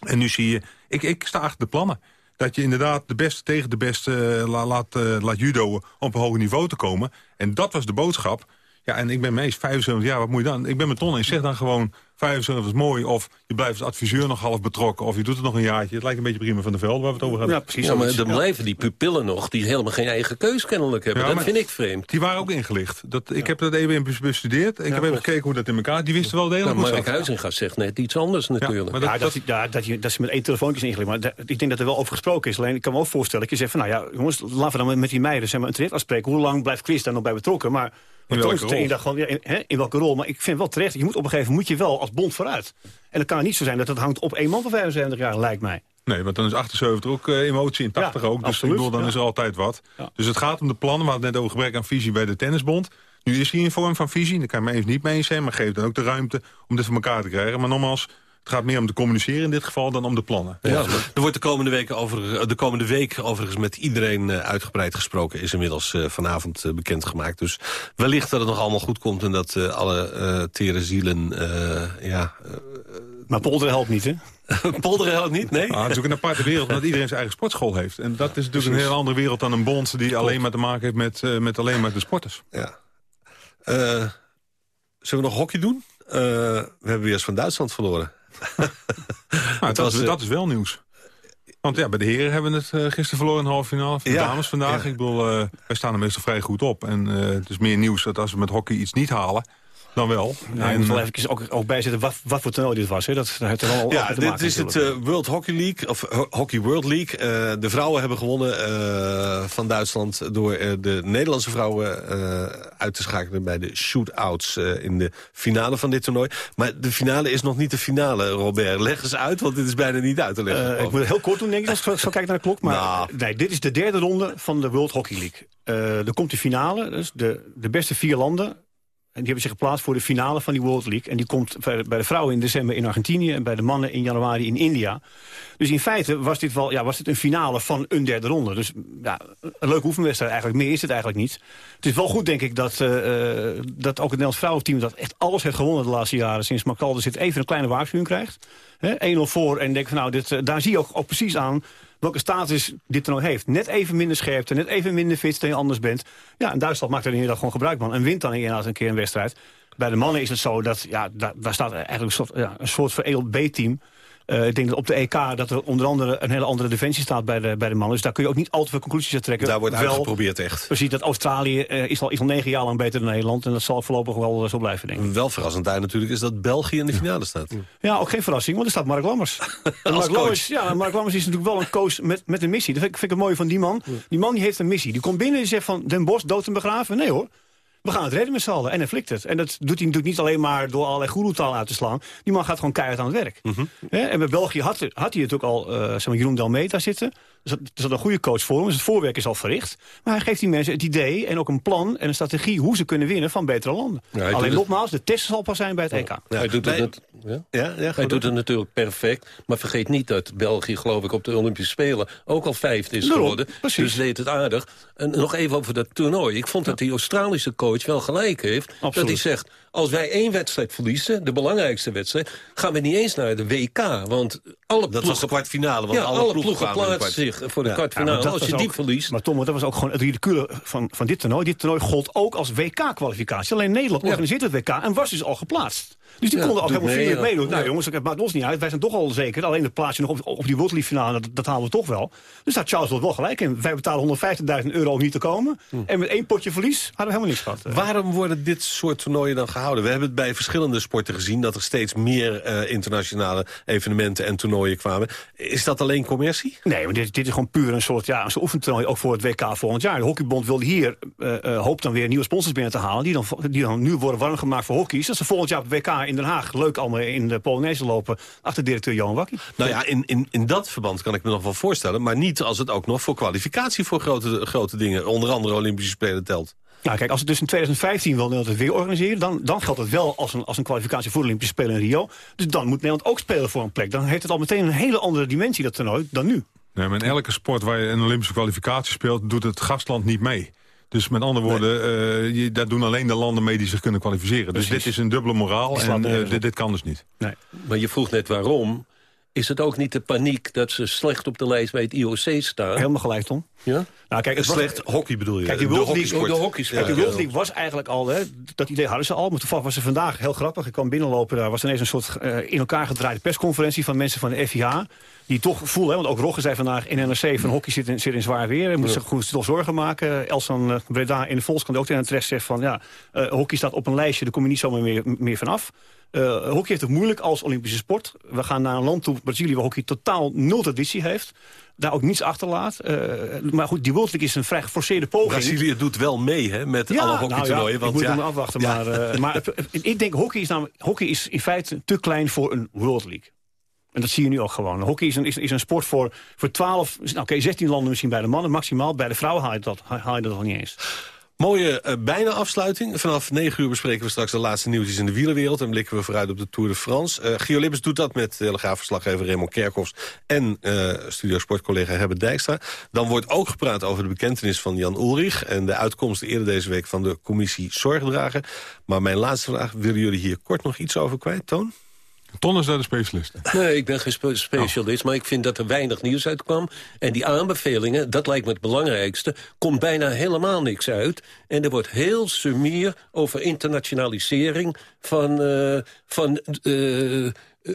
En nu zie je, ik, ik sta achter de plannen dat je inderdaad de beste tegen de beste uh, laat, uh, laat judo op een hoger niveau te komen. En dat was de boodschap. Ja, en ik ben meest 75 jaar, wat moet je dan? Ik ben met ton en zeg dan gewoon 75 is mooi. Of je blijft als adviseur nog half betrokken. Of je doet het nog een jaartje. Het lijkt een beetje prima van de veld waar we het over hadden. Ja, precies. Ja, maar er blijven die pupillen nog die helemaal geen eigen keus kennelijk hebben. Ja, dat vind ik vreemd. Die waren ook ingelicht. Dat, ik heb dat even bestudeerd. Ik heb even gekeken hoe dat in elkaar... Die wisten wel degelijk ja, Mark Huizinga zegt net iets anders natuurlijk. Ja, dat, dat, dat, je, dat ze met één telefoontje ingelicht. Maar ik denk dat er wel over gesproken is. Alleen ik kan me ook voorstellen dat je zegt van... nou ja, jongens, laten we dan met die meiden zeg maar, een traject afspreken. Hoe lang blijft Chris daar nog bij betrokken? Maar in welke, rol? Gewoon, ja, in, hè, in welke rol? Maar ik vind wel terecht, je moet op een gegeven moment moet je wel als bond vooruit. En het kan niet zo zijn dat het hangt op één man van 75 jaar, lijkt mij. Nee, want dan is 78 ook uh, emotie en 80 ook. Dus absoluut, ik bedoel, dan is er altijd wat. Dus het gaat om de plannen. We hadden net over gebrek aan visie bij de tennisbond. Nu is hier een vorm van visie. Daar kan je me even niet mee eens zijn. Maar geef dan ook de ruimte om dit voor elkaar te krijgen. Maar nogmaals, het gaat meer om te communiceren in dit geval dan om de plannen. Ja, er wordt de komende, week over, de komende week overigens met iedereen uh, uitgebreid gesproken. Is inmiddels uh, vanavond uh, bekendgemaakt. Dus wellicht dat het nog allemaal goed komt en dat alle tere zielen... ja, maar polderen helpt niet, hè? polderen helpt niet, nee? Ah, het is ook een aparte wereld, omdat iedereen zijn eigen sportschool heeft. En dat is natuurlijk een heel andere wereld dan een bond... die alleen maar te maken heeft met, met alleen maar de sporters. Ja. zullen we nog hockey doen? we hebben weer eens van Duitsland verloren. nou, dat, is, dat is wel nieuws. Want ja, bij de heren hebben we het uh, gisteren verloren in de halve finale. Voor de dames vandaag. Ik bedoel, uh, wij staan er meestal vrij goed op. En uh, het is meer nieuws dat als we met hockey iets niet halen dan wel. Ja, en, moet wel even ook, ook bijzetten wat, wat voor toernooi dit was. Hè? Dat, heeft er wel ja, dit is het uh, World Hockey League, of Hockey World League. Uh, de vrouwen hebben gewonnen uh, van Duitsland... door de Nederlandse vrouwen uit te schakelen bij de shootouts... in de finale van dit toernooi. Maar de finale is nog niet de finale, Robert. Leg eens uit, want dit is bijna niet uit te leggen. ik moet het heel kort doen, denk ik, als ik zo kijk naar de klok. Maar nou. nee, dit is de derde ronde van de World Hockey League. er komt de finale, dus de, de beste vier landen en die hebben zich geplaatst voor de finale van die World League. En die komt bij de vrouwen in december in Argentinië... en bij de mannen in januari in India. Dus in feite was dit, wel, ja, was dit een finale van een derde ronde. Dus ja, een leuke oefenwedstrijd eigenlijk. Meer is het eigenlijk niet. Het is wel goed, denk ik, dat, uh, dat ook het Nederlands vrouwenteam... dat echt alles heeft gewonnen de laatste jaren... sinds Makalde zit even een kleine waarschuwing krijgt. 1-0 voor en denk van nou, dit, eh, daar zie je ook, ook precies aan welke status dit er nog heeft. Net even minder scherpte, net even minder fit dan je anders bent. Ja, en Duitsland maakt er inderdaad gewoon gebruik van. En wint dan inderdaad een keer een wedstrijd. Bij de mannen is het zo dat, ja, daar, daar staat eigenlijk een soort, ja, een soort veredeld B-team... Uh, ik denk dat op de EK dat er onder andere een hele andere defensie staat bij de, bij de mannen. Dus daar kun je ook niet al te veel conclusies uit trekken. Daar wordt wel, uitgeprobeerd echt. Precies, dat Australië uh, is, al, is al negen jaar lang beter dan Nederland. En dat zal voorlopig wel uh, zo blijven, denk ik. Wel verrassend daar natuurlijk is dat België in de finale staat. Ja, ook geen verrassing, want er staat Mark Lammers. Mark Lammers, ja, Mark Lammers is natuurlijk wel een coach met, met een missie. Dat vind ik, vind ik het mooie van die man. Die man die heeft een missie. Die komt binnen en zegt van Den Bos dood en begraven. Nee hoor we gaan het redden met z'n allen. En hij flikt het. En dat doet hij natuurlijk niet alleen maar door allerlei goeroetaal uit te slaan. Die man gaat gewoon keihard aan het werk. Mm en bij België had, had hij het ook al, uh, zeg maar, Jeroen Delmeta zitten. Dus er zat een goede coach voor hem. Dus het voorwerk is al verricht. Maar hij geeft die mensen het idee en ook een plan en een strategie... hoe ze kunnen winnen van betere landen. alleen nogmaals, de test zal pas zijn bij het EK. Ja, hij doet het, ja? Ja, ja, hij doet het natuurlijk perfect. Maar vergeet niet dat België, geloof ik, op de Olympische Spelen... ook al vijfde is geworden. Precies. Dus deed het aardig. En nog even over dat toernooi. Ik vond dat die Australische coach wel gelijk heeft. Dat hij zegt, als wij één wedstrijd verliezen, de belangrijkste wedstrijd... gaan we niet eens naar de WK. Want alle dat was de kwartfinale. Want ja, alle, alle ploegen, plaatsen zich voor de ja, kwartfinale. als je die verliest... Maar Tom, dat was ook gewoon het ridicule van, van dit toernooi. Dit toernooi gold ook als WK-kwalificatie. Alleen Nederland organiseert het WK en was dus al geplaatst. Dus die Ja, konden ook helemaal mee, vriendelijk ja. meedoen. Nou jongens, het maakt ons niet uit. Wij zijn toch al zeker. Alleen het plaatsje nog op, op die World League finale, dat, dat halen we toch wel. Dus daar Charles wel gelijk in. Wij betalen 150.000 euro om niet te komen. Hm. En met één potje verlies hadden we helemaal niks gehad. Eh, Waarom worden dit soort toernooien dan gehouden? We hebben het bij verschillende sporten gezien... dat er steeds meer eh, internationale evenementen en toernooien kwamen. Is dat alleen commercie? Nee, maar dit, dit is gewoon puur een soort ja, een soort oefentoernooi ook voor het WK volgend jaar. De Hockeybond wilde hier, eh, hoopt dan weer nieuwe sponsors binnen te halen... Die dan, die dan nu worden warm gemaakt voor hockey. Dat ze volgend jaar op het WK in Den Haag leuk allemaal in de Polonaise lopen... achter directeur Johan Wakkie. Nou ja, in, in, in dat verband kan ik me nog wel voorstellen... maar niet als het ook nog voor kwalificatie voor grote, grote dingen... onder andere Olympische Spelen telt. Nou, kijk, als het dus in 2015 wil Nederland het weer organiseren... dan, dan geldt het wel als een, als een kwalificatie voor de Olympische Spelen in Rio. Dus dan moet Nederland ook spelen voor een plek. Dan heeft het al meteen een hele andere dimensie, dat toernooi, dan nu. Nee, maar in elke sport waar je een Olympische kwalificatie speelt... doet het gastland niet mee. Dus met andere woorden, eh, je, daar doen alleen de landen mee die zich kunnen kwalificeren. Dus dit is een dubbele moraal en eh, dit, dit kan dus niet. Nee. Maar je vroeg net waarom. Is het ook niet de paniek dat ze slecht op de lijst bij het IOC staan? Helemaal gelijk, Tom. Ja? Nou, kijk, het was- Slecht hockey bedoel je? Kijk, die De World League- hockeysport. De hockeysport. Kijk, de Ja, World League was eigenlijk al, hè, dat idee hadden ze al. Maar toevallig was er vandaag heel grappig. Ik kwam binnenlopen, daar was ineens een soort eh, in elkaar gedraaide persconferentie van mensen van de FIH. Die toch voelen, hè, want ook Rogge zei vandaag in NRC van hockey zit in, zit in zwaar weer. Je moet zich goed toch zorgen maken. Elsan eh, Breda in de Volkskrant ook tegen terecht zegt van ja, eh, hockey staat op een lijstje, daar kom je niet zomaar meer, meer vanaf. Eh hockey heeft het moeilijk als Olympische sport. We gaan naar een land toe, Brazilië, waar hockey totaal nul traditie heeft. Daar ook niets achterlaat. Eh, maar goed, die World League is een vrij geforceerde poging. Brazilië doet wel mee hè, met alle hockeytoernooien. Nou ja, ik moet ja, hem afwachten. ja. Maar, eh, maar het- ik denk, hockey is, namelijk, hockey is in feite te klein voor een World League. En dat zie je nu ook gewoon. Hockey is een, is, is een sport voor, voor 12, nou, oké, 16 landen misschien bij de mannen. Maximaal bij de vrouwen haal je dat, haal je dat nog niet eens. Mooie eh, bijna afsluiting. Vanaf 9 uur bespreken we straks de laatste nieuwtjes in de wielerwereld. En blikken we vooruit op de Tour de France. Eh Gio doet dat met telegraafverslaggever Raymond Kerkhoffs... en eh studiosportcollega Herbert Dijkstra. Dan wordt ook gepraat over de bekentenis van Jan Ulrich... en de uitkomsten eerder deze week van de commissie Zorgdragen. Maar mijn laatste vraag, willen jullie hier kort nog iets over kwijt, Toon? Ton is daar de specialist. Nee, ik ben geen spe- specialist, maar ik vind dat er weinig nieuws uitkwam. En die aanbevelingen, dat lijkt me het belangrijkste... komt bijna helemaal niks uit. En er wordt heel sumier over internationalisering van, eh, van eh,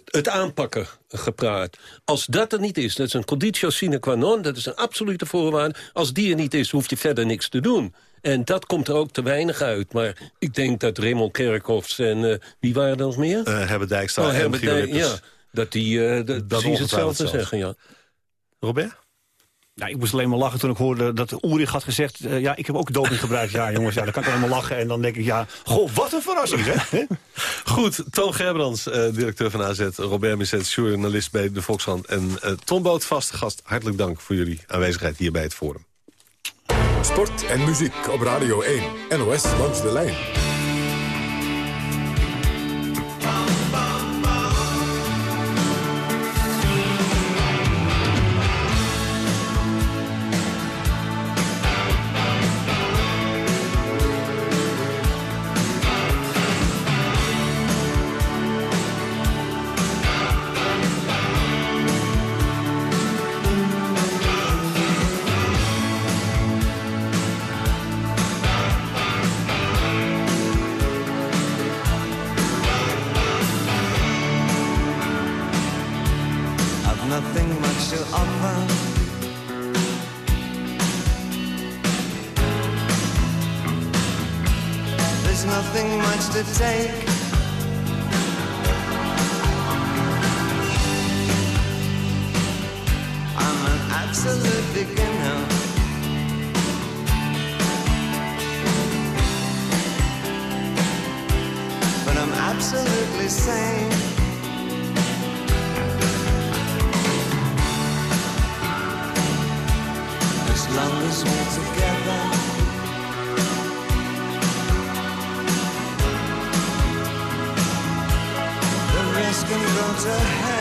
het aanpakken gepraat. Als dat er niet is, dat is een conditio sine qua non... dat is een absolute voorwaarde. Als die er niet is, hoef je verder niks te doen. En dat komt er ook te weinig uit. Maar ik denk dat Raymond Kerkhoffs en eh, wie waren er nog meer? Eh Herbert Dijkstra Oh, en Herbert ja, dat die eh, dat precies hetzelfde zelfs. zeggen, ja. Robert? Nou, ik moest alleen maar lachen toen ik hoorde dat Ulrich had gezegd... ja, ik heb ook doping gebruikt. Ja, jongens, ja, dan kan ik alleen maar lachen. En dan denk ik, ja, goh, wat een verrassing, hè? Goed, Toon Gerbrands, eh, directeur van AZ. Robert Misset, journalist bij de Volkskrant. En eh Tom Boot, vaste gast. Hartelijk dank voor jullie aanwezigheid hier bij het Forum. Sport en muziek op Radio 1. NOS langs de lijn. Can go to hell.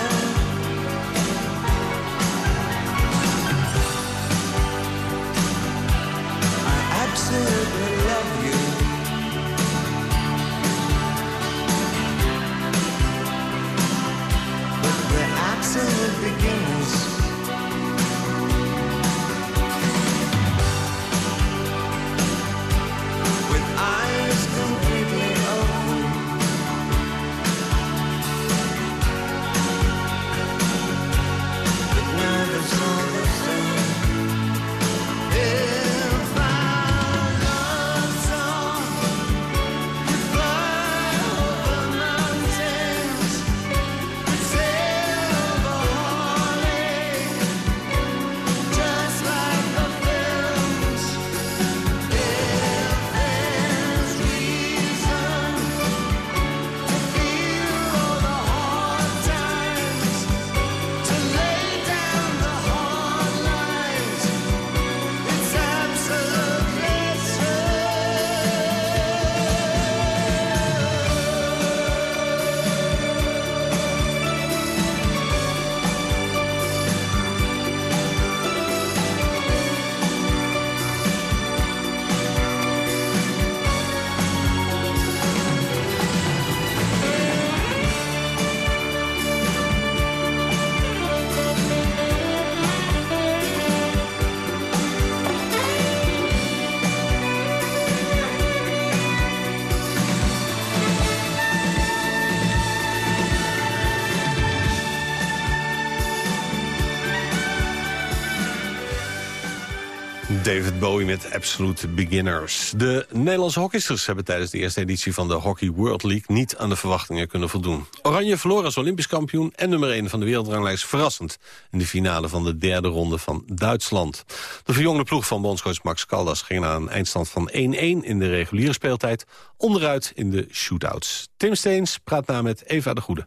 David Bowie met Absolute Beginners. De Nederlandse hockeysters hebben tijdens de eerste editie van de Hockey World League niet aan de verwachtingen kunnen voldoen. Oranje verloor als olympisch kampioen en nummer 1 van de wereldranglijst verrassend in de finale van de derde ronde van Duitsland. De verjongde ploeg van bondscoach Max Caldas ging naar een eindstand van 1-1 in de reguliere speeltijd, onderuit in de shootouts. Tim Steens praat na met Eva de Goede.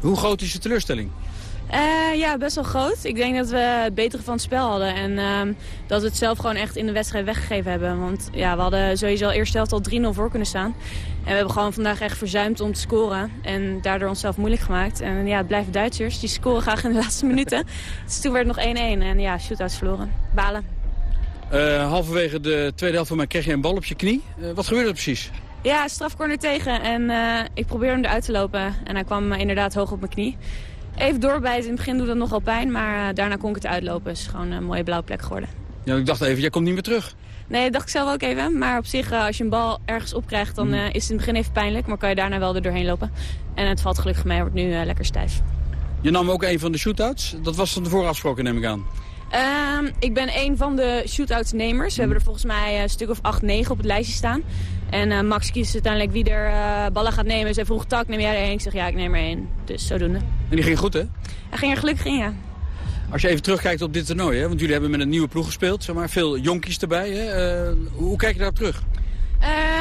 Hoe groot is je teleurstelling? Uh, ja, best wel groot. Ik denk dat we het betere van het spel hadden. En uh, dat we het zelf gewoon echt in de wedstrijd weggegeven hebben. Want ja, we hadden sowieso eerste helft al 3-0 voor kunnen staan. En we hebben gewoon vandaag echt verzuimd om te scoren. En daardoor onszelf moeilijk gemaakt. En ja, het blijven Duitsers. Die scoren graag in de laatste minuten. dus toen werd het nog 1-1. En ja, shootouts verloren. Balen. Uh, halverwege de tweede helft van mij kreeg je een bal op je knie. wat gebeurde er precies? Ja, strafcorner tegen. En ik probeerde hem eruit te lopen. En hij kwam inderdaad hoog op mijn knie. Even doorbijten. In het begin doet dat nogal pijn, maar uh, daarna kon ik het uitlopen. Het is gewoon een mooie blauwe plek geworden. Ja, ik dacht even, jij komt niet meer terug. Nee, dat dacht ik zelf ook even. Maar op zich, uh, als je een bal ergens opkrijgt, dan uh, is het in het begin even pijnlijk. Maar kan je daarna wel er doorheen lopen. En het valt gelukkig mee, wordt nu lekker stijf. Je nam ook een van de shootouts. Dat was van tevoren afgesproken, neem ik aan. Uh, ik ben een van de shootouts nemers. We hebben er volgens mij een stuk of 8, 9 op het lijstje staan. En uh, Max kiest uiteindelijk wie er uh, ballen gaat nemen. Zij vroeg, tak, neem jij er één? Ik zeg, ja, ik neem er één. Dus zodoende. En die ging goed, hè? Hij ging er gelukkig in, ja. Als je even terugkijkt op dit toernooi, hè? want jullie hebben met een nieuwe ploeg gespeeld. Zeg maar, veel jonkies erbij. Hè? Uh, hoe kijk je daarop terug?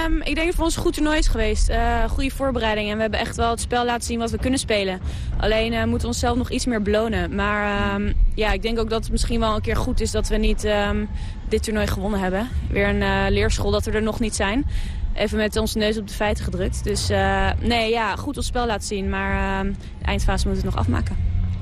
Um, ik denk dat het voor ons een goed toernooi is geweest. Goede voorbereiding. En we hebben echt wel het spel laten zien wat we kunnen spelen. Alleen moeten we onszelf nog iets meer belonen. Maar um, ja, ik denk ook dat het misschien wel een keer goed is dat we niet um, dit toernooi gewonnen hebben. Weer een uh, leerschool dat we er nog niet zijn. Even met onze neus op de feiten gedrukt. Dus nee, ja, goed ons spel laten zien. Maar de eindfase moet het nog afmaken.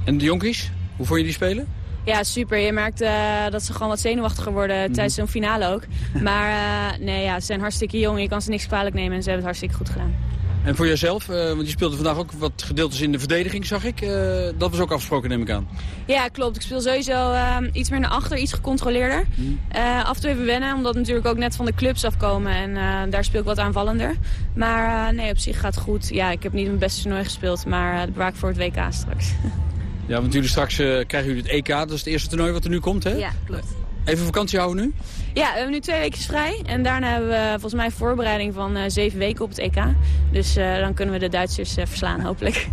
En de jonkies? Hoe vond je die spelen? Ja, super. Je merkt uh, dat ze gewoon wat zenuwachtiger worden mm. tijdens zo'n finale ook. Maar uh, nee, ja, ze zijn hartstikke jong. Je kan ze niks kwalijk nemen en ze hebben het hartstikke goed gedaan. En voor jezelf, uh, want je speelde vandaag ook wat gedeeltes in de verdediging, zag ik. dat was ook afgesproken, neem ik aan. Ja, klopt. Ik speel sowieso iets meer naar achter, iets gecontroleerder. Mm. af en toe even wennen, omdat we natuurlijk ook net van de clubs afkomen. En daar speel ik wat aanvallender. Maar nee, op zich gaat het goed. Ja, ik heb niet mijn beste toernooi gespeeld, maar dat bewaar ik voor het WK straks. Ja, want jullie straks krijgen jullie het EK, dat is het eerste toernooi wat er nu komt, hè? Ja, klopt. Even vakantie houden nu? Ja, we hebben nu twee weken vrij. En daarna hebben we volgens mij voorbereiding van uh, zeven weken op het EK. Dus uh, dan kunnen we de Duitsers verslaan, hopelijk.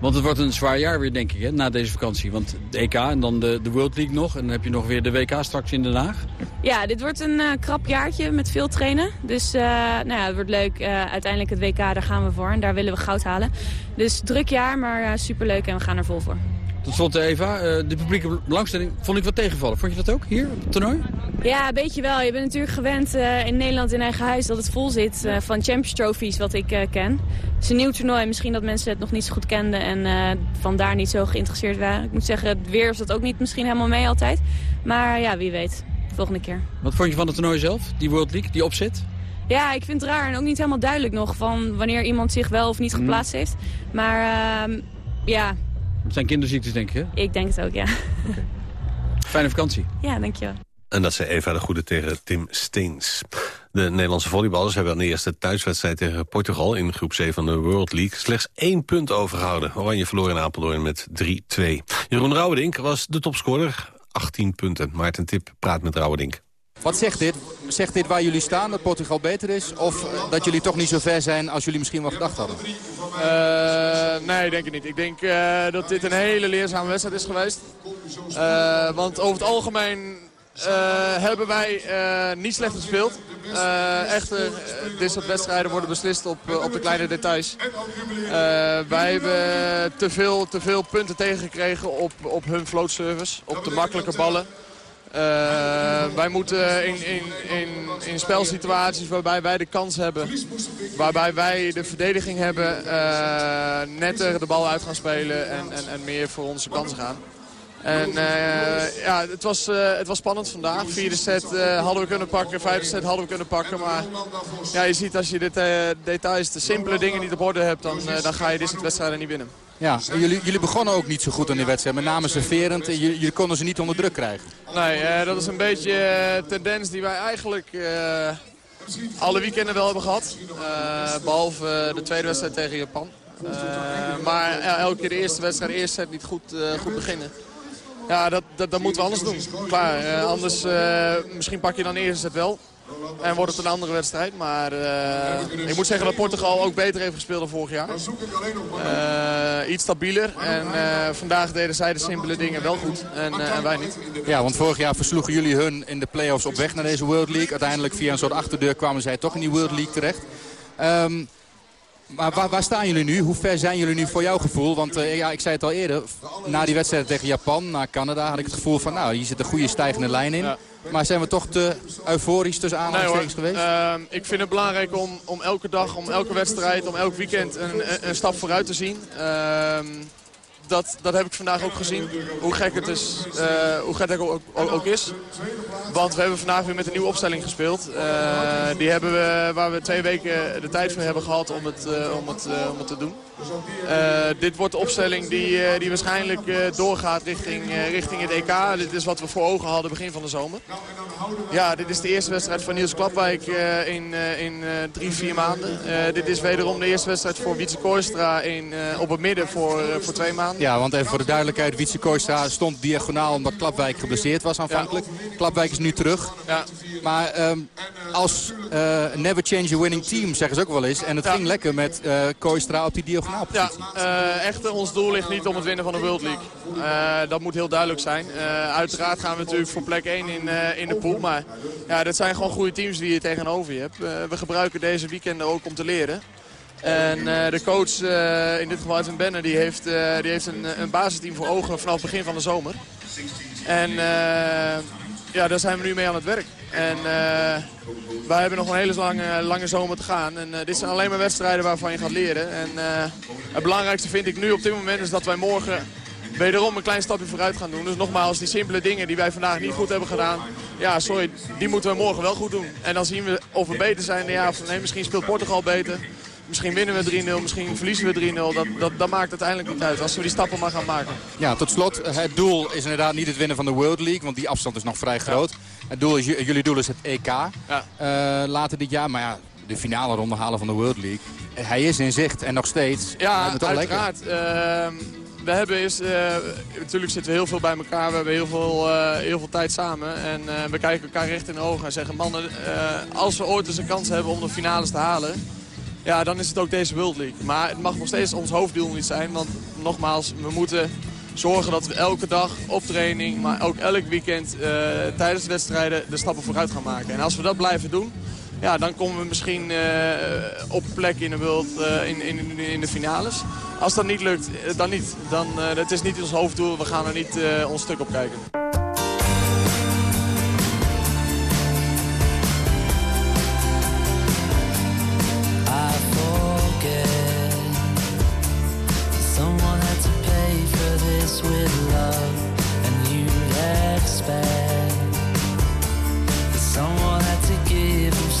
Want het wordt een zwaar jaar weer, denk ik, hè, na deze vakantie. Want de EK en dan de, de World League nog. En dan heb je nog weer de WK straks in Den Haag. Ja, dit wordt een krap jaartje met veel trainen. Dus nou ja, het wordt leuk. Uiteindelijk het WK, daar gaan we voor. En daar willen we goud halen. Dus druk jaar, maar superleuk en we gaan er vol voor. Tot slot Eva, de publieke belangstelling vond ik wat tegenvallen. Vond je dat ook hier op het toernooi? Ja, een beetje wel. Je bent natuurlijk gewend uh, in Nederland in eigen huis dat het vol zit uh, van Champions Trophies wat ik uh, ken. Het is een nieuw toernooi, misschien dat mensen het nog niet zo goed kenden en vandaar niet zo geïnteresseerd waren. Ik moet zeggen, het weer is dat ook niet misschien helemaal mee altijd. Maar ja, wie weet. Volgende keer. Wat vond je van het toernooi zelf, die World League, die opzet? Ja, ik vind het raar en ook niet helemaal duidelijk nog van wanneer iemand zich wel of niet geplaatst heeft. Maar ehm, ja... Het zijn kinderziektes denk hè? Ik denk het ook, ja. Okay. Fijne vakantie. Ja, dankjewel. En dat zei Eva de Goede tegen Tim Steens. De Nederlandse volleyballers hebben aan de eerste thuiswedstrijd tegen Portugal... in groep C van de World League slechts één punt overgehouden. Oranje verloor in Apeldoorn met 3-2. Jeroen Rauwedink was de topscorer, 18 punten. Maarten Tip praat met Rauwedink. Wat zegt dit? Zegt dit waar jullie staan, dat Portugal beter is? Of dat jullie toch niet zo ver zijn als jullie misschien wel gedacht hadden? Uh, nee, denk ik niet. Ik denk uh, dat dit een hele leerzame wedstrijd is geweest. Uh, want over het algemeen hebben wij niet slecht gespeeld. Echter, dit soort wedstrijden worden beslist op, op de kleine details. wij hebben te veel, te veel punten tegengekregen op, op hun float service, op de makkelijke ballen. Wij moeten in, in, in, in spelsituaties waarbij wij de kans hebben, waarbij wij de verdediging hebben, netter de bal uit gaan spelen en, en, en meer voor onze kansen gaan. En uh, ja, het was, het was spannend vandaag. Vierde set hadden we kunnen pakken, vijfde set hadden we kunnen pakken. Maar ja, je ziet als je de details, de simpele dingen niet op orde hebt, dan, dan ga je dit soort wedstrijden niet winnen. Ja, jullie, jullie begonnen ook niet zo goed aan die wedstrijd. Met name serverend. Jullie, konden ze niet onder druk krijgen. Nee, dat is een beetje een tendens die wij eigenlijk alle weekenden wel hebben gehad. behalve de tweede wedstrijd tegen Japan. maar elke keer de eerste wedstrijd, de eerste set niet goed, goed beginnen. Ja, dat, dat, moeten we anders doen. Klaar, eh, anders misschien pak je dan eerst het wel. En wordt het een andere wedstrijd. Maar uh, ik moet zeggen dat Portugal ook beter heeft gespeeld dan vorig jaar. Uh, iets stabieler. En uh, vandaag deden zij de simpele dingen wel goed. En, en, wij niet. Ja, want vorig jaar versloegen jullie hun in de play-offs op weg naar deze World League. Uiteindelijk via een soort achterdeur kwamen zij toch in die World League terecht. Um, maar waar, waar, staan jullie nu? Hoe ver zijn jullie nu voor jouw gevoel? Want uh, ja, ik zei het al eerder, na die wedstrijd tegen Japan, naar Canada... had ik het gevoel van, nou, hier zit een goede stijgende lijn in. Ja. Maar zijn we toch te euforisch tussen aanhalingstekens nee, geweest? Uh, ik vind het belangrijk om, om elke dag, om elke wedstrijd, om elk weekend een, een, een stap vooruit te zien. Uh, dat, dat heb ik vandaag ook gezien. Hoe gek het, is, uh, hoe gek het ook, ook, is. Want we hebben vandaag weer met een nieuwe opstelling gespeeld. Uh, die hebben we, waar we twee weken de tijd voor hebben gehad om het, uh, om het, om het te doen. dit wordt de opstelling die, die waarschijnlijk doorgaat richting, richting het EK. Dit is wat we voor ogen hadden begin van de zomer. Ja, dit is de eerste wedstrijd van Niels Klapwijk in, in drie, vier maanden. dit is wederom de eerste wedstrijd voor Wietse Kooistra in, op het midden voor, voor twee maanden. Ja, want even voor de duidelijkheid. Wietse Kooistra stond diagonaal omdat Klapwijk geblesseerd was aanvankelijk. Ja. Klapwijk is nu terug. Ja. Maar um, als uh, never change a winning team, zeggen ze ook wel eens. En het ja. ging lekker met uh, Kooistra op die diagonaalpositie. Ja, uh, echt ons doel ligt niet om het winnen van de World League. dat moet heel duidelijk zijn. uiteraard gaan we natuurlijk voor plek 1 in, in de pool. Maar ja, dat zijn gewoon goede teams die je tegenover je hebt. we gebruiken deze weekenden ook om te leren. En uh, de coach, uh, in dit geval Edwin Benne, die heeft, uh, die heeft een, een basisteam voor ogen vanaf het begin van de zomer. En ja, daar zijn we nu mee aan het werk. En wij hebben nog een hele lange, lange zomer te gaan. En dit zijn alleen maar wedstrijden waarvan je gaat leren. En het belangrijkste vind ik nu op dit moment is dat wij morgen wederom een klein stapje vooruit gaan doen. Dus nogmaals, die simpele dingen die wij vandaag niet goed hebben gedaan... ja, sorry, die moeten we morgen wel goed doen. En dan zien we of we beter zijn. Ja, of nee, misschien speelt Portugal beter. Misschien winnen we 3-0, misschien verliezen we 3-0. Dat, dat, dat maakt uiteindelijk niet uit als we die stappen maar gaan maken. Ja, tot slot. Het doel is inderdaad niet het winnen van de World League. Want die afstand is nog vrij groot. Ja. Het doel is, jullie doel is het EK. Ja. Uh, later dit jaar. Maar ja, de finale ronde halen van de World League. Hij is in zicht en nog steeds. Ja, uiteraard. Uh, we hebben is, uh, natuurlijk zitten we heel veel bij elkaar. We hebben heel veel, uh, heel veel tijd samen. En we kijken elkaar recht in de ogen en zeggen... mannen, als we ooit eens een kans hebben om de finales te halen ja, dan is het ook deze World League. Maar het mag nog steeds ons hoofddoel niet zijn. Want nogmaals, we moeten zorgen dat we elke dag op training, maar ook elk weekend uh, tijdens de wedstrijden de stappen vooruit gaan maken. En als we dat blijven doen, ja, dan komen we misschien uh, op plek in de, world, in, in, in de finales. Als dat niet lukt, dan niet. Dan, het is niet ons hoofddoel, we gaan er niet ons stuk op kijken.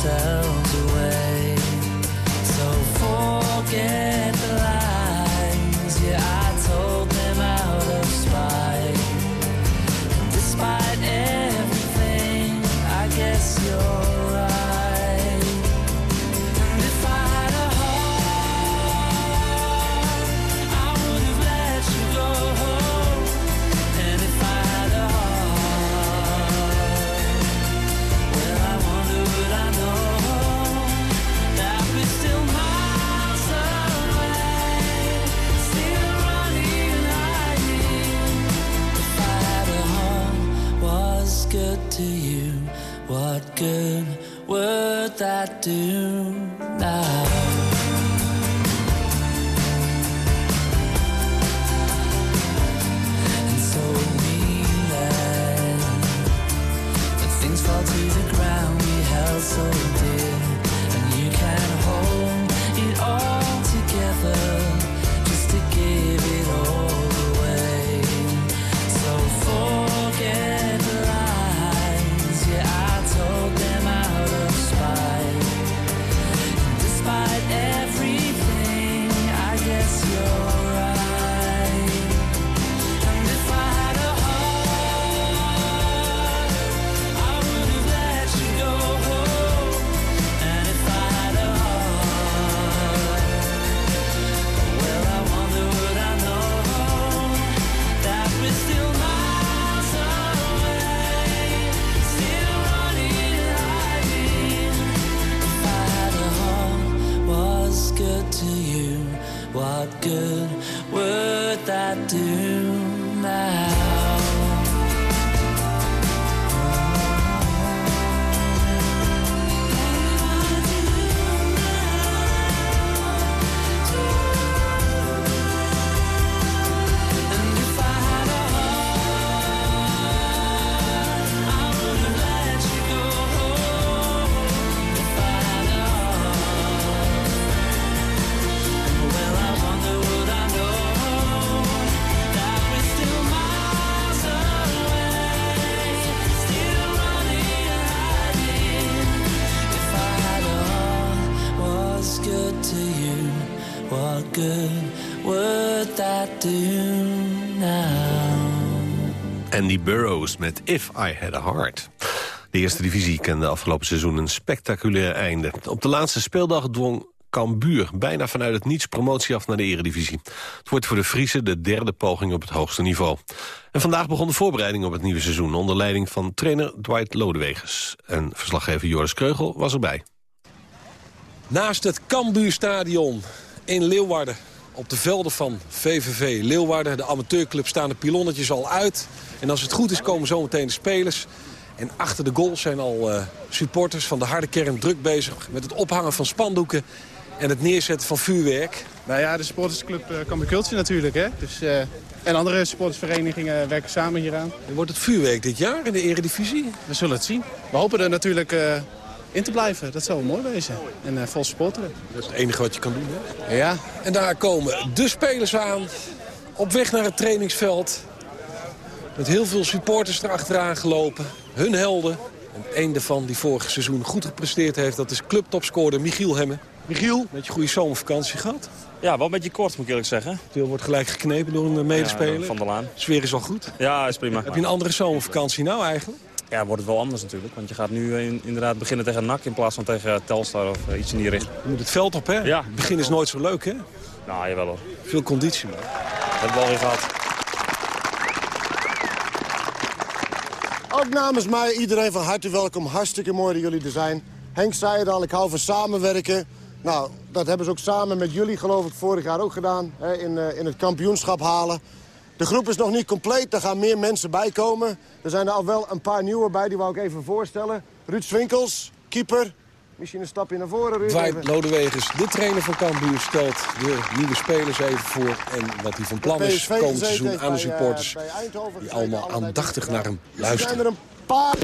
yourself. That do If I Had a Heart. De eerste divisie kende afgelopen seizoen een spectaculair einde. Op de laatste speeldag dwong Cambuur bijna vanuit het niets promotie af naar de eredivisie. Het wordt voor de Friese de derde poging op het hoogste niveau. En vandaag begon de voorbereiding op het nieuwe seizoen... onder leiding van trainer Dwight Lodewegers. En verslaggever Joris Kreugel was erbij. Naast het Cambuurstadion in Leeuwarden. Op de velden van VVV Leeuwarden. De amateurclub staan de pilonnetjes al uit. En als het goed is komen zometeen de spelers. En achter de goal zijn al eh, supporters van de harde kern druk bezig... met het ophangen van spandoeken en het neerzetten van vuurwerk. Nou ja, de supportersclub uh, Cambuur Culture natuurlijk. Hè? Dus, eh, en andere supportersverenigingen werken samen hieraan. En wordt het vuurwerk dit jaar in de eredivisie? We zullen het zien. We hopen er natuurlijk eh, in te blijven. Dat zou wel mooi wezen. En eh, vol supporteren. Dat is het enige wat je kan doen, hè? Ja. En daar komen de spelers aan. Op weg naar het trainingsveld. Met heel veel supporters erachteraan gelopen. Hun helden. En één daarvan die vorig seizoen goed gepresteerd heeft... dat is clubtopscorer Michiel Hemme. Michiel, met je goede zomervakantie gehad. Ja, wel een beetje kort moet ik eerlijk zeggen. Deel wordt gelijk geknepen door een medespeler. Ja, van der Laan. De sfeer is al goed. Ja, is prima. Heb je een andere zomervakantie nou eigenlijk? Ja, wordt het wel anders natuurlijk. Want je gaat nu in- inderdaad beginnen tegen NAC in plaats van tegen Telstar of eh, iets in die richting. Je moet het veld op, hè? Ja. Het begin is nooit zo leuk, hè? Nou, jawel hoor. Veel conditie, man. Hebben we alweer gehad. Ook namens mij iedereen van harte welkom. Hartstikke mooi dat jullie er zijn. Henk zei het al, ik hou van samenwerken. Nou, dat hebben ze ook samen met jullie geloof ik vorig jaar ook gedaan. Hè, in, eh, in het kampioenschap halen. De groep is nog niet compleet, er gaan meer mensen bij komen. Er zijn er al wel een paar nieuwe bij, die wou ik even voorstellen. Ruud Swinkels, keeper. Misschien een stapje naar voren, Ruud. Dwight. Lodewegers, de trainer van Cambuur, stelt de nieuwe spelers even voor. En wat hij van plan is komend seizoen aan de bij, eh, supporters. bij Eindhoven Die allemaal aandachtig naar hem gedaan. Er luisteren. zijn er een paar...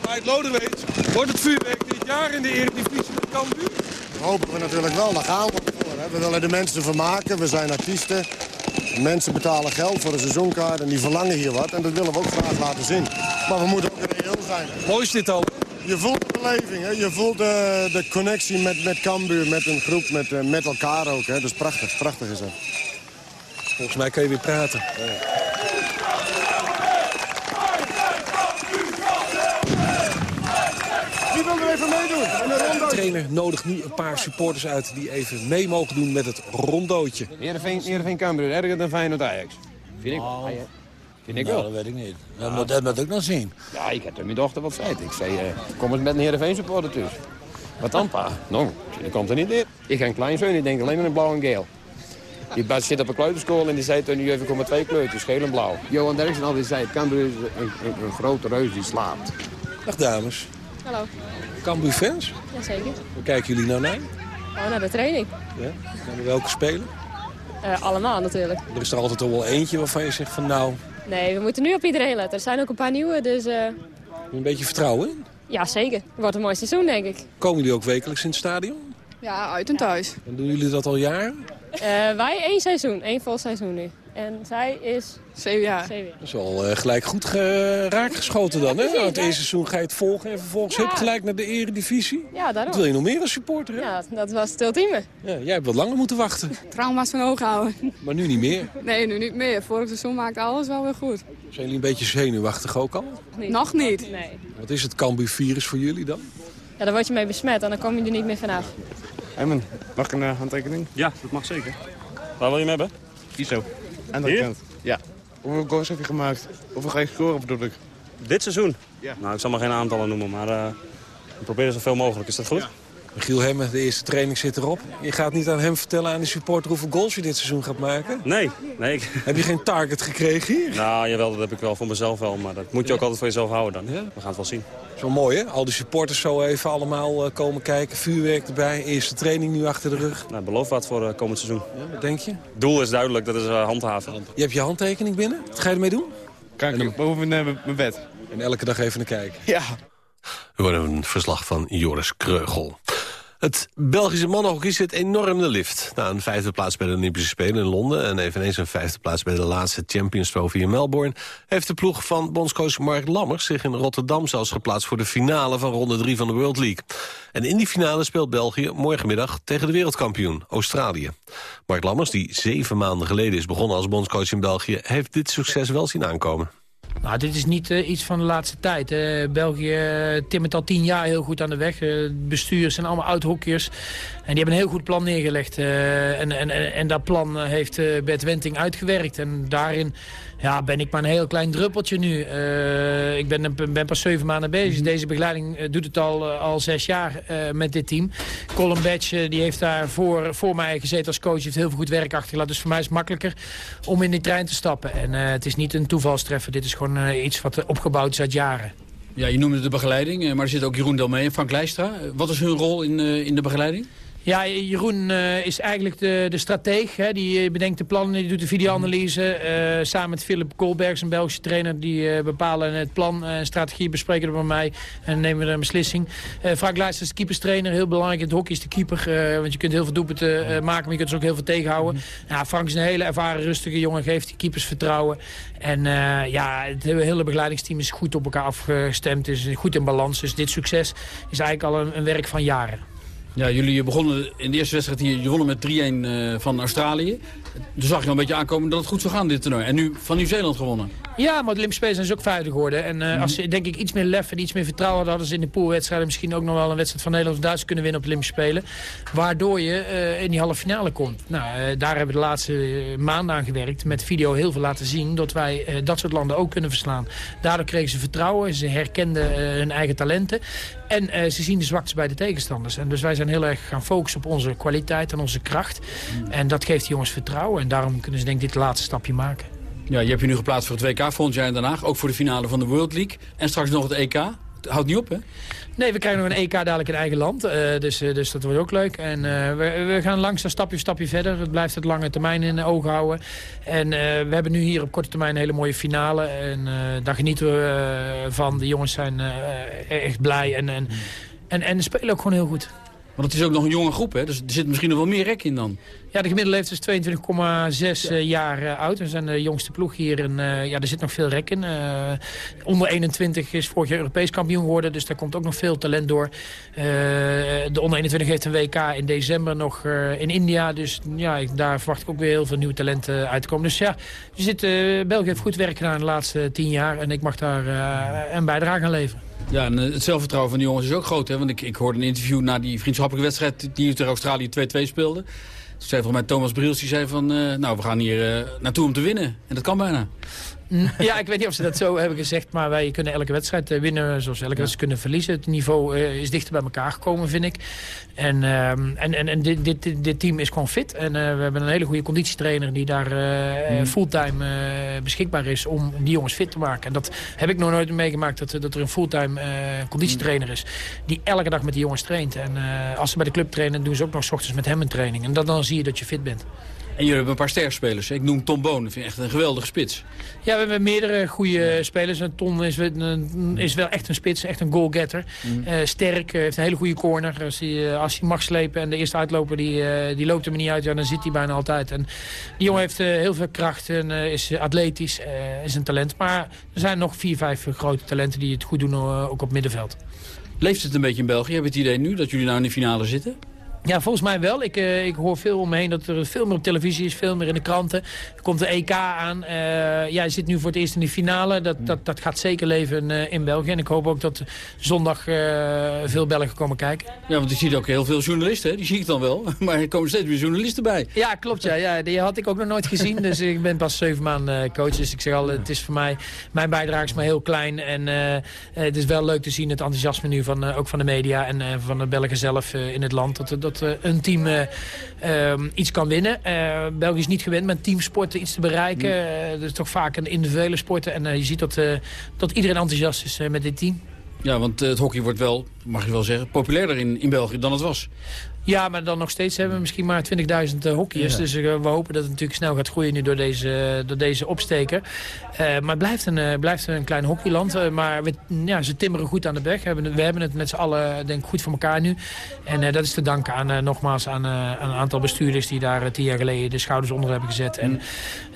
Dwight Lodewegers, wordt het vuurwerk dit jaar in de Eredivisie met Cambuur? hopen we natuurlijk wel, daar gaan we. We willen de mensen vermaken, we zijn artiesten. Mensen betalen geld voor een seizoenkaart en die verlangen hier wat. En dat willen we ook graag laten zien. Maar we moeten ook reëel zijn. Mooi is dit al. Je voelt de beleving, hè? je voelt de, de connectie met, met Cambuur, met een groep, met, eh, met elkaar ook. Hè? Dat is prachtig, prachtig is dat. Volgens mij kan je weer praten wil er even meedoen? En een De trainer nodigt nu een paar supporters uit die even mee mogen doen met het rondootje. Heerenveen, Heerenveen Cambuur, erger dan Feyenoord Ajax. Vind ik wel. Ja, Vind ik Nou, wel. dat weet ik niet. Dat, moet, dat moet ik nog zien. Ja, ik heb er mijn dochter wat feit. Ik zei, eh, kom eens met een Heerenveen supporter thuis. Wat dan, pa? Nou, die komt er niet in. Ik heb een kleinzoon, die denkt alleen maar in blauw en geel. Die zit op een kleuterschool en die zei toen, nu even komen twee kleurtjes, geel en blauw. Johan Derksen altijd zei, Cambuur is een, een, een grote reus die slaapt. Dag dames. Hallo. Cambuur fans? Jazeker. Waar kijken jullie nou naar? Oh, naar de training. Ja? Naar welke spelen? Eh, allemaal natuurlijk. Er is er altijd al wel eentje waarvan je zegt van nou, Nee, we moeten nu op iedereen letten. Er zijn ook een paar nieuwe, dus eh, een beetje vertrouwen in. ja, zeker. Het wordt een mooi seizoen, denk ik. Komen jullie ook wekelijks in het stadion? Ja, uit en thuis. En doen jullie dat al jaren? wij één seizoen, één vol seizoen nu. En zij is... Zeven jaar. Dat is wel eh, gelijk goed ge- raak geschoten dan, hè? Aan het eerste seizoen ga je het volgen en vervolgens hup, gelijk naar de eredivisie. Ja, daarom. Wat wil je nog meer als supporter, hè? Ja, dat was het ultieme. Ja, jij hebt wat langer moeten wachten, Trauma's van oog houden. maar nu niet meer. Nee, nu niet meer. Vorig seizoen maakte alles wel weer goed. Zijn jullie een beetje zenuwachtig ook al? Nog niet. Nee. Wat is het Cambuur-virus voor jullie dan? Ja, daar word je mee besmet en dan kom je er niet meer vanaf. Emmen, mag ik een uh, handtekening? Ja, dat mag zeker. Waar wil je hem hebben? ISO. En dat Hier? kent. Ja. Hoeveel goals heb je gemaakt? Hoeveel ga je scoren bedoel ik? Dit seizoen? Ja. Nou, ik zal maar geen aantallen noemen, maar eh, We proberen zoveel mogelijk. Is dat goed? Michiel Hemme, de eerste training zit erop. Je gaat niet aan hem vertellen, aan de supporter, hoeveel goals je dit seizoen gaat maken? Nee. nee. Heb je geen target gekregen hier? Nou, jawel, dat heb ik wel voor mezelf wel. Maar dat moet je ook altijd voor jezelf houden dan. We gaan het wel zien. Zo mooi, hè? Al die supporters zo even allemaal eh, komen kijken. Vuurwerk erbij, eerste training nu achter de rug. Nou, beloof wat voor uh, komend seizoen. Ja, wat denk je? Het doel is duidelijk, dat is uh, handhaven. Je hebt je handtekening binnen? Wat ga je ermee doen? Kan ik boven mijn bed. En elke dag even naar kijken? Ja. We horen een verslag van Joris Kreugel. Het Belgische mannenhockey zit enorm de lift. Na een vijfde plaats bij de Olympische Spelen in Londen... en eveneens een vijfde plaats bij de laatste Champions Trophy in Melbourne... heeft de ploeg van bondscoach Mark Lammers zich in Rotterdam zelfs geplaatst... voor de finale van ronde 3 van de World League. En in die finale speelt België morgenmiddag tegen de wereldkampioen, Australië. Mark Lammers, die zeven maanden geleden is begonnen als bondscoach in België... heeft dit succes wel zien aankomen. Nou, dit is niet uh, iets van de laatste tijd. Uh, België uh, timmert al tien jaar heel goed aan de weg. Bestuur zijn allemaal oud-hockeyers. En die hebben een heel goed plan neergelegd. En, en, en, dat plan heeft Bert Wenting uitgewerkt. En daarin ja, ben ik maar een heel klein druppeltje nu. ik ben, ben pas zeven maanden bezig. Deze begeleiding doet het al, al zes jaar met dit team. Colin Batch die heeft daar voor, voor mij gezeten als coach. heeft heel veel goed werk achtergelaten. Dus voor mij is het makkelijker om in die trein te stappen. En het is niet een toevalstreffer. Dit is gewoon iets wat opgebouwd is uit jaren. Ja, je noemde de begeleiding, maar er zit ook Jeroen Delmee en Frank Leistra. Wat is hun rol in, in de begeleiding? Ja, Jeroen uh, is eigenlijk de, de strateeg. Hè. Die bedenkt de plannen, die doet de videoanalyse. Uh, samen met Philip Koolbergs, een Belgische trainer. Die uh, bepalen het plan en strategie, bespreken het met mij. En nemen we een beslissing. Frank Leijs is de keeperstrainer. Heel belangrijk in het hockey is de keeper. want je kunt heel veel doelpunten maken, maar je kunt dus ook heel veel tegenhouden. Ja, Frank is een hele ervaren, rustige jongen. Geeft die keepers vertrouwen. En ja, het hele begeleidingsteam is goed op elkaar afgestemd. Is goed in balans. Dus dit succes is eigenlijk al een, een werk van jaren. Ja, jullie begonnen in de eerste wedstrijd hier, je wonnen met 3-1 uh, van Australië. Toen zag je al een beetje aankomen dat het goed zou gaan dit toernooi. En nu van Nieuw-Zeeland gewonnen. Ja, maar de Olympische Spelen zijn dus ook veilig geworden. En uh, mm. als ze denk ik iets meer lef en iets meer vertrouwen hadden... hadden ze in de poolwedstrijden misschien ook nog wel een wedstrijd van Nederland of Duitsland kunnen winnen op de Olympische Spelen. Waardoor je uh, in die halve finale komt. Nou, uh, daar hebben we de laatste maanden aan gewerkt. Met video heel veel laten zien dat wij dat soort landen ook kunnen verslaan. Daardoor kregen ze vertrouwen. Ze herkenden hun eigen talenten. En ze zien de zwaktes bij de tegenstanders. En dus wij zijn heel erg gaan focussen op onze kwaliteit en onze kracht. Mm. En dat geeft die jongens vertrouwen. En daarom kunnen ze denk ik dit laatste stapje maken. Ja, je hebt je nu geplaatst voor het WK volgend jaar in Den Haag. Ook voor de finale van de World League. En straks nog het EK. Het houdt niet op, hè? Nee, we krijgen nog een EK dadelijk in eigen land. Uh, dus, uh, dus dat wordt ook leuk. En uh, we, we, gaan langzaam stapje stapje verder. Het blijft het lange termijn in de ogen houden. En we hebben nu hier op korte termijn een hele mooie finale. En daar genieten we van. De jongens zijn echt blij. En, en, en, en spelen ook gewoon heel goed. Want het is ook nog een jonge groep, hè? Dus er zit misschien nog wel meer rek in dan. Ja, de gemiddelde leeftijd is 22,6 ja. jaar uh, oud. We zijn de jongste ploeg hier. En uh, ja, er zit nog veel rek in. Uh, onder 21 is vorig jaar Europees kampioen geworden. Dus daar komt ook nog veel talent door. de onder 21 heeft een WK in december nog in India. Dus ja, daar verwacht ik ook weer heel veel nieuwe talenten uit te komen. Dus ja, je zit, België heeft goed werk gedaan de laatste tien jaar. En ik mag daar een bijdrage aan leveren. Ja, en het zelfvertrouwen van die jongens is ook groot. Hè? Want ik, ik hoorde een interview na die vriendschappelijke wedstrijd... die tegen Australië 2-2 speelde. Zei volgens mij Thomas Briels, die zei van... Uh, nou, we gaan hier uh, naartoe om te winnen. En dat kan bijna. Ja, ik weet niet of ze dat zo hebben gezegd, maar wij kunnen elke wedstrijd winnen zoals elke wedstrijd kunnen verliezen. Het niveau uh, is dichter bij elkaar gekomen, vind ik. En, uh, en, en, en dit, dit, dit team is gewoon fit. En uh, we hebben een hele goede conditietrainer die daar mm. fulltime beschikbaar is om die jongens fit te maken. En dat heb ik nog nooit meegemaakt, dat, dat er een fulltime conditietrainer is die elke dag met die jongens traint. En als ze bij de club trainen, doen ze ook nog s ochtends met hem een training. En dat, dan zie je dat je fit bent. En jullie hebben een paar sterspelers. Ik noem Tom Boon, dat vind ik echt een geweldige spits. Ja, we hebben meerdere goede spelers. En Tom is, is wel echt een spits, echt een goalgetter. Mm. Uh, sterk, uh, heeft een hele goede corner. Als hij, uh, als hij mag slepen en de eerste uitloper die, die loopt hem niet uit, ja, dan zit hij bijna altijd. En die jongen heeft heel veel kracht en is atletisch, is een talent. Maar er zijn nog vier, vijf grote talenten die het goed doen, ook op middenveld. Leeft het een beetje in België? Heb je het idee nu dat jullie nou in de finale zitten? Ja, volgens mij wel. Ik, eh, ik hoor veel om me heen dat er veel meer op televisie is, veel meer in de kranten. Er komt de EK aan. Eh ja, je zit nu voor het eerst in de finale. Dat, dat, dat gaat zeker leven eh, in België. En ik hoop ook dat zondag eh, veel Belgen komen kijken. Ja, want je ziet ook heel veel journalisten, hè? die zie ik dan wel. Maar er komen steeds meer journalisten bij. Ja, klopt. Ja, ja. Die had ik ook nog nooit gezien. Dus ik ben pas zeven maanden eh, coach. Dus ik zeg al, het is voor mij, mijn bijdrage is maar heel klein. En eh, eh, het is wel leuk te zien, het enthousiasme nu van, eh, ook van de media en eh, van de Belgen zelf eh, in het land. Dat, dat eh, een team ehm, iets kan winnen. Eh, België is niet gewend met teamsporten iets te bereiken. Eh, dat is toch vaak een individuele sporten. En je ziet dat, dat iedereen enthousiast is met dit team. Ja, want het hockey wordt wel, mag je wel zeggen, populairder in, in België dan het was. Ja, maar dan nog steeds hebben we misschien maar 20.000 uh, hockeyers. Ja. Dus eh, we hopen dat het natuurlijk snel gaat groeien nu door deze, door deze opsteker. Eh, maar het blijft een, eh, blijft een klein hockeyland. Eh, maar we, ja, ze timmeren goed aan de weg. We hebben, het- we hebben het met z'n allen denk ik, goed voor elkaar nu. En eh, dat is te danken aan, eh, nogmaals aan, eh, aan een aantal bestuurders... die daar eh, tien jaar geleden de schouders onder hebben gezet. En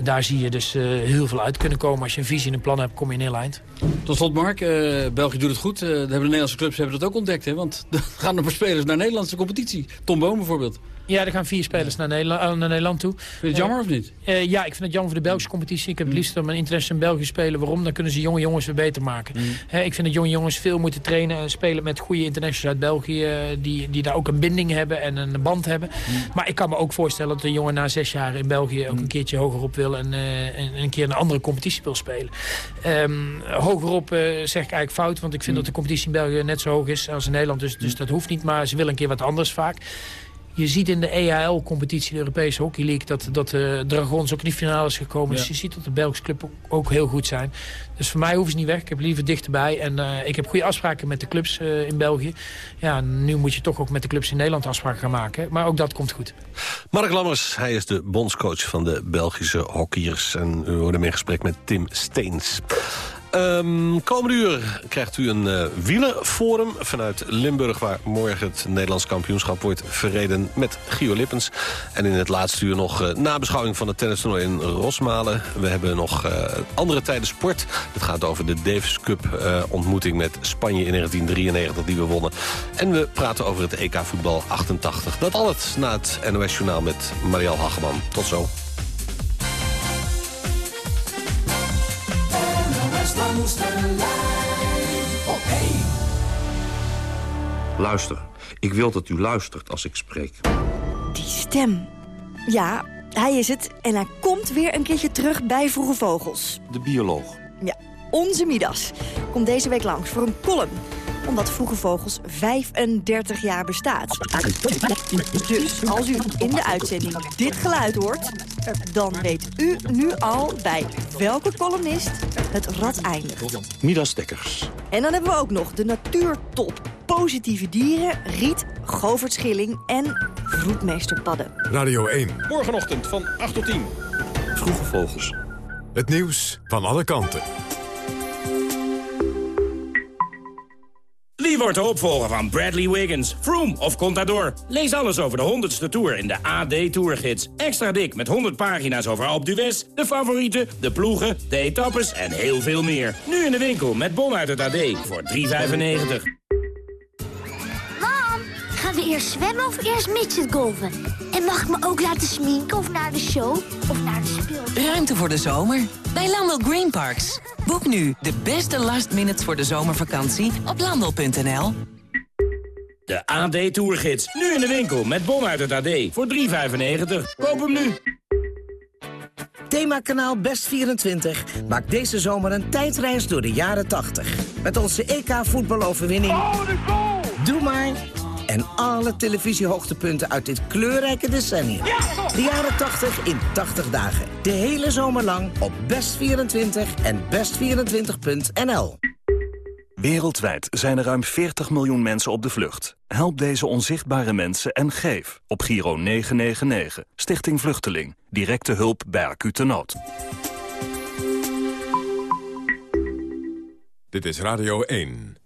daar zie je dus eh, heel veel uit kunnen komen. Als je een visie en een plan hebt, kom je een heel eind. Tot slot, Mark, eh, België doet het goed. Eh, de Nederlandse clubs hebben dat ook ontdekt. Hè? Want er gaan nog maar spelers naar Nederlandse competitie. Tom Boom bijvoorbeeld. Ja, er gaan vier spelers naar Nederland, eh, naar Nederland toe. Vind je het jammer of niet? Eh, ja, ik vind het jammer voor de Belgische competitie. Ik heb het liefst dat mijn interesse in België spelen. Waarom? Dan kunnen ze jonge jongens weer beter maken. Hè, ik vind dat jonge jongens veel moeten trainen en spelen met goede internationals uit België. eh, Die, die daar ook een binding hebben en een band hebben. Maar ik kan me ook voorstellen dat een jongen na zes jaar in België ook een keertje hogerop wil. En, en een keer een andere competitie wil spelen. Ehm, hogerop zeg ik eigenlijk fout. Want ik vind dat de competitie in België net zo hoog is als in Nederland. Dus, dus dat hoeft niet. Maar ze willen een keer wat anders vaak. Je ziet in de EHL-competitie, de Europese Hockey League... dat, dat de Dragons ook in die finale is gekomen. Ja. Dus je ziet dat de Belgische club ook, ook heel goed zijn. Dus voor mij hoeven ze niet weg. Ik heb liever dichterbij. En eh, ik heb goede afspraken met de clubs eh, in België. Ja, nu moet je toch ook met de clubs in Nederland afspraken gaan maken. Maar ook dat komt goed. Mark Lammers, hij is de bondscoach van de Belgische hockeyers. En hoorde hem in gesprek met Tim Steens. Ehm komende uur krijgt u een eh wielerforum vanuit Limburg... waar morgen het Nederlands kampioenschap wordt verreden met Gio Lippens. En in het laatste uur nog eh, nabeschouwing van het tennistoernooi in Rosmalen. We hebben nog eh, andere tijden sport. Het gaat over de Davis Cup ontmoeting met Spanje in 1993 die we wonnen. En we praten over het EK voetbal 88. Dat al het na het NOS Journaal met Marielle Hageman. Tot zo. NOS langs de lijn op één. Luister, ik wil dat u luistert als ik spreek. Die stem. Ja, hij is het. En hij komt weer een keertje terug bij Vroege Vogels. De bioloog. Ja, onze Midas komt deze week langs voor een column omdat Vroege Vogels 35 jaar bestaat. Dus als u in de uitzending dit geluid hoort... dan weet u nu al bij welke columnist het rad eindigt. Midas Dekkers. En dan hebben we ook nog de natuurtop. Positieve dieren, Riet, Govert Schilling en Vroedmeester Padden. Radio 1. Morgenochtend van 8 tot 10. Vroege Vogels. Het nieuws van alle kanten. Wie wordt de opvolger van Bradley Wiggins, Froome of Contador? Lees alles over de 100ste Tour in de AD Tourgids. Extra dik met 100 pagina's over Alpe d'Huez, de favorieten, de ploegen, de etappes en heel veel meer. Nu in de winkel met bon uit het AD voor 3,95. We eerst zwemmen of eerst midgetgolven? En mag ik me ook laten sminken of naar de show of naar de speel? Ruimte voor de zomer bij Landel Green Parks. Boek nu de beste last minutes voor de zomervakantie op landel.nl. De AD Tourgids. Nu in de winkel met bon uit het AD voor 3,95. Koop hem nu. Themakanaal Best24 maakt deze zomer een tijdreis door de jaren 80. Met onze EK-voetbaloverwinning. Doe maar! En alle televisiehoogtepunten uit dit kleurrijke decennium. De jaren 80 in 80 dagen. De hele zomer lang op Best24 en best24.nl. Wereldwijd zijn er ruim 40 miljoen mensen op de vlucht. Help deze onzichtbare mensen en geef op Giro 999. Stichting Vluchteling. Directe hulp bij acute nood. Dit is Radio 1.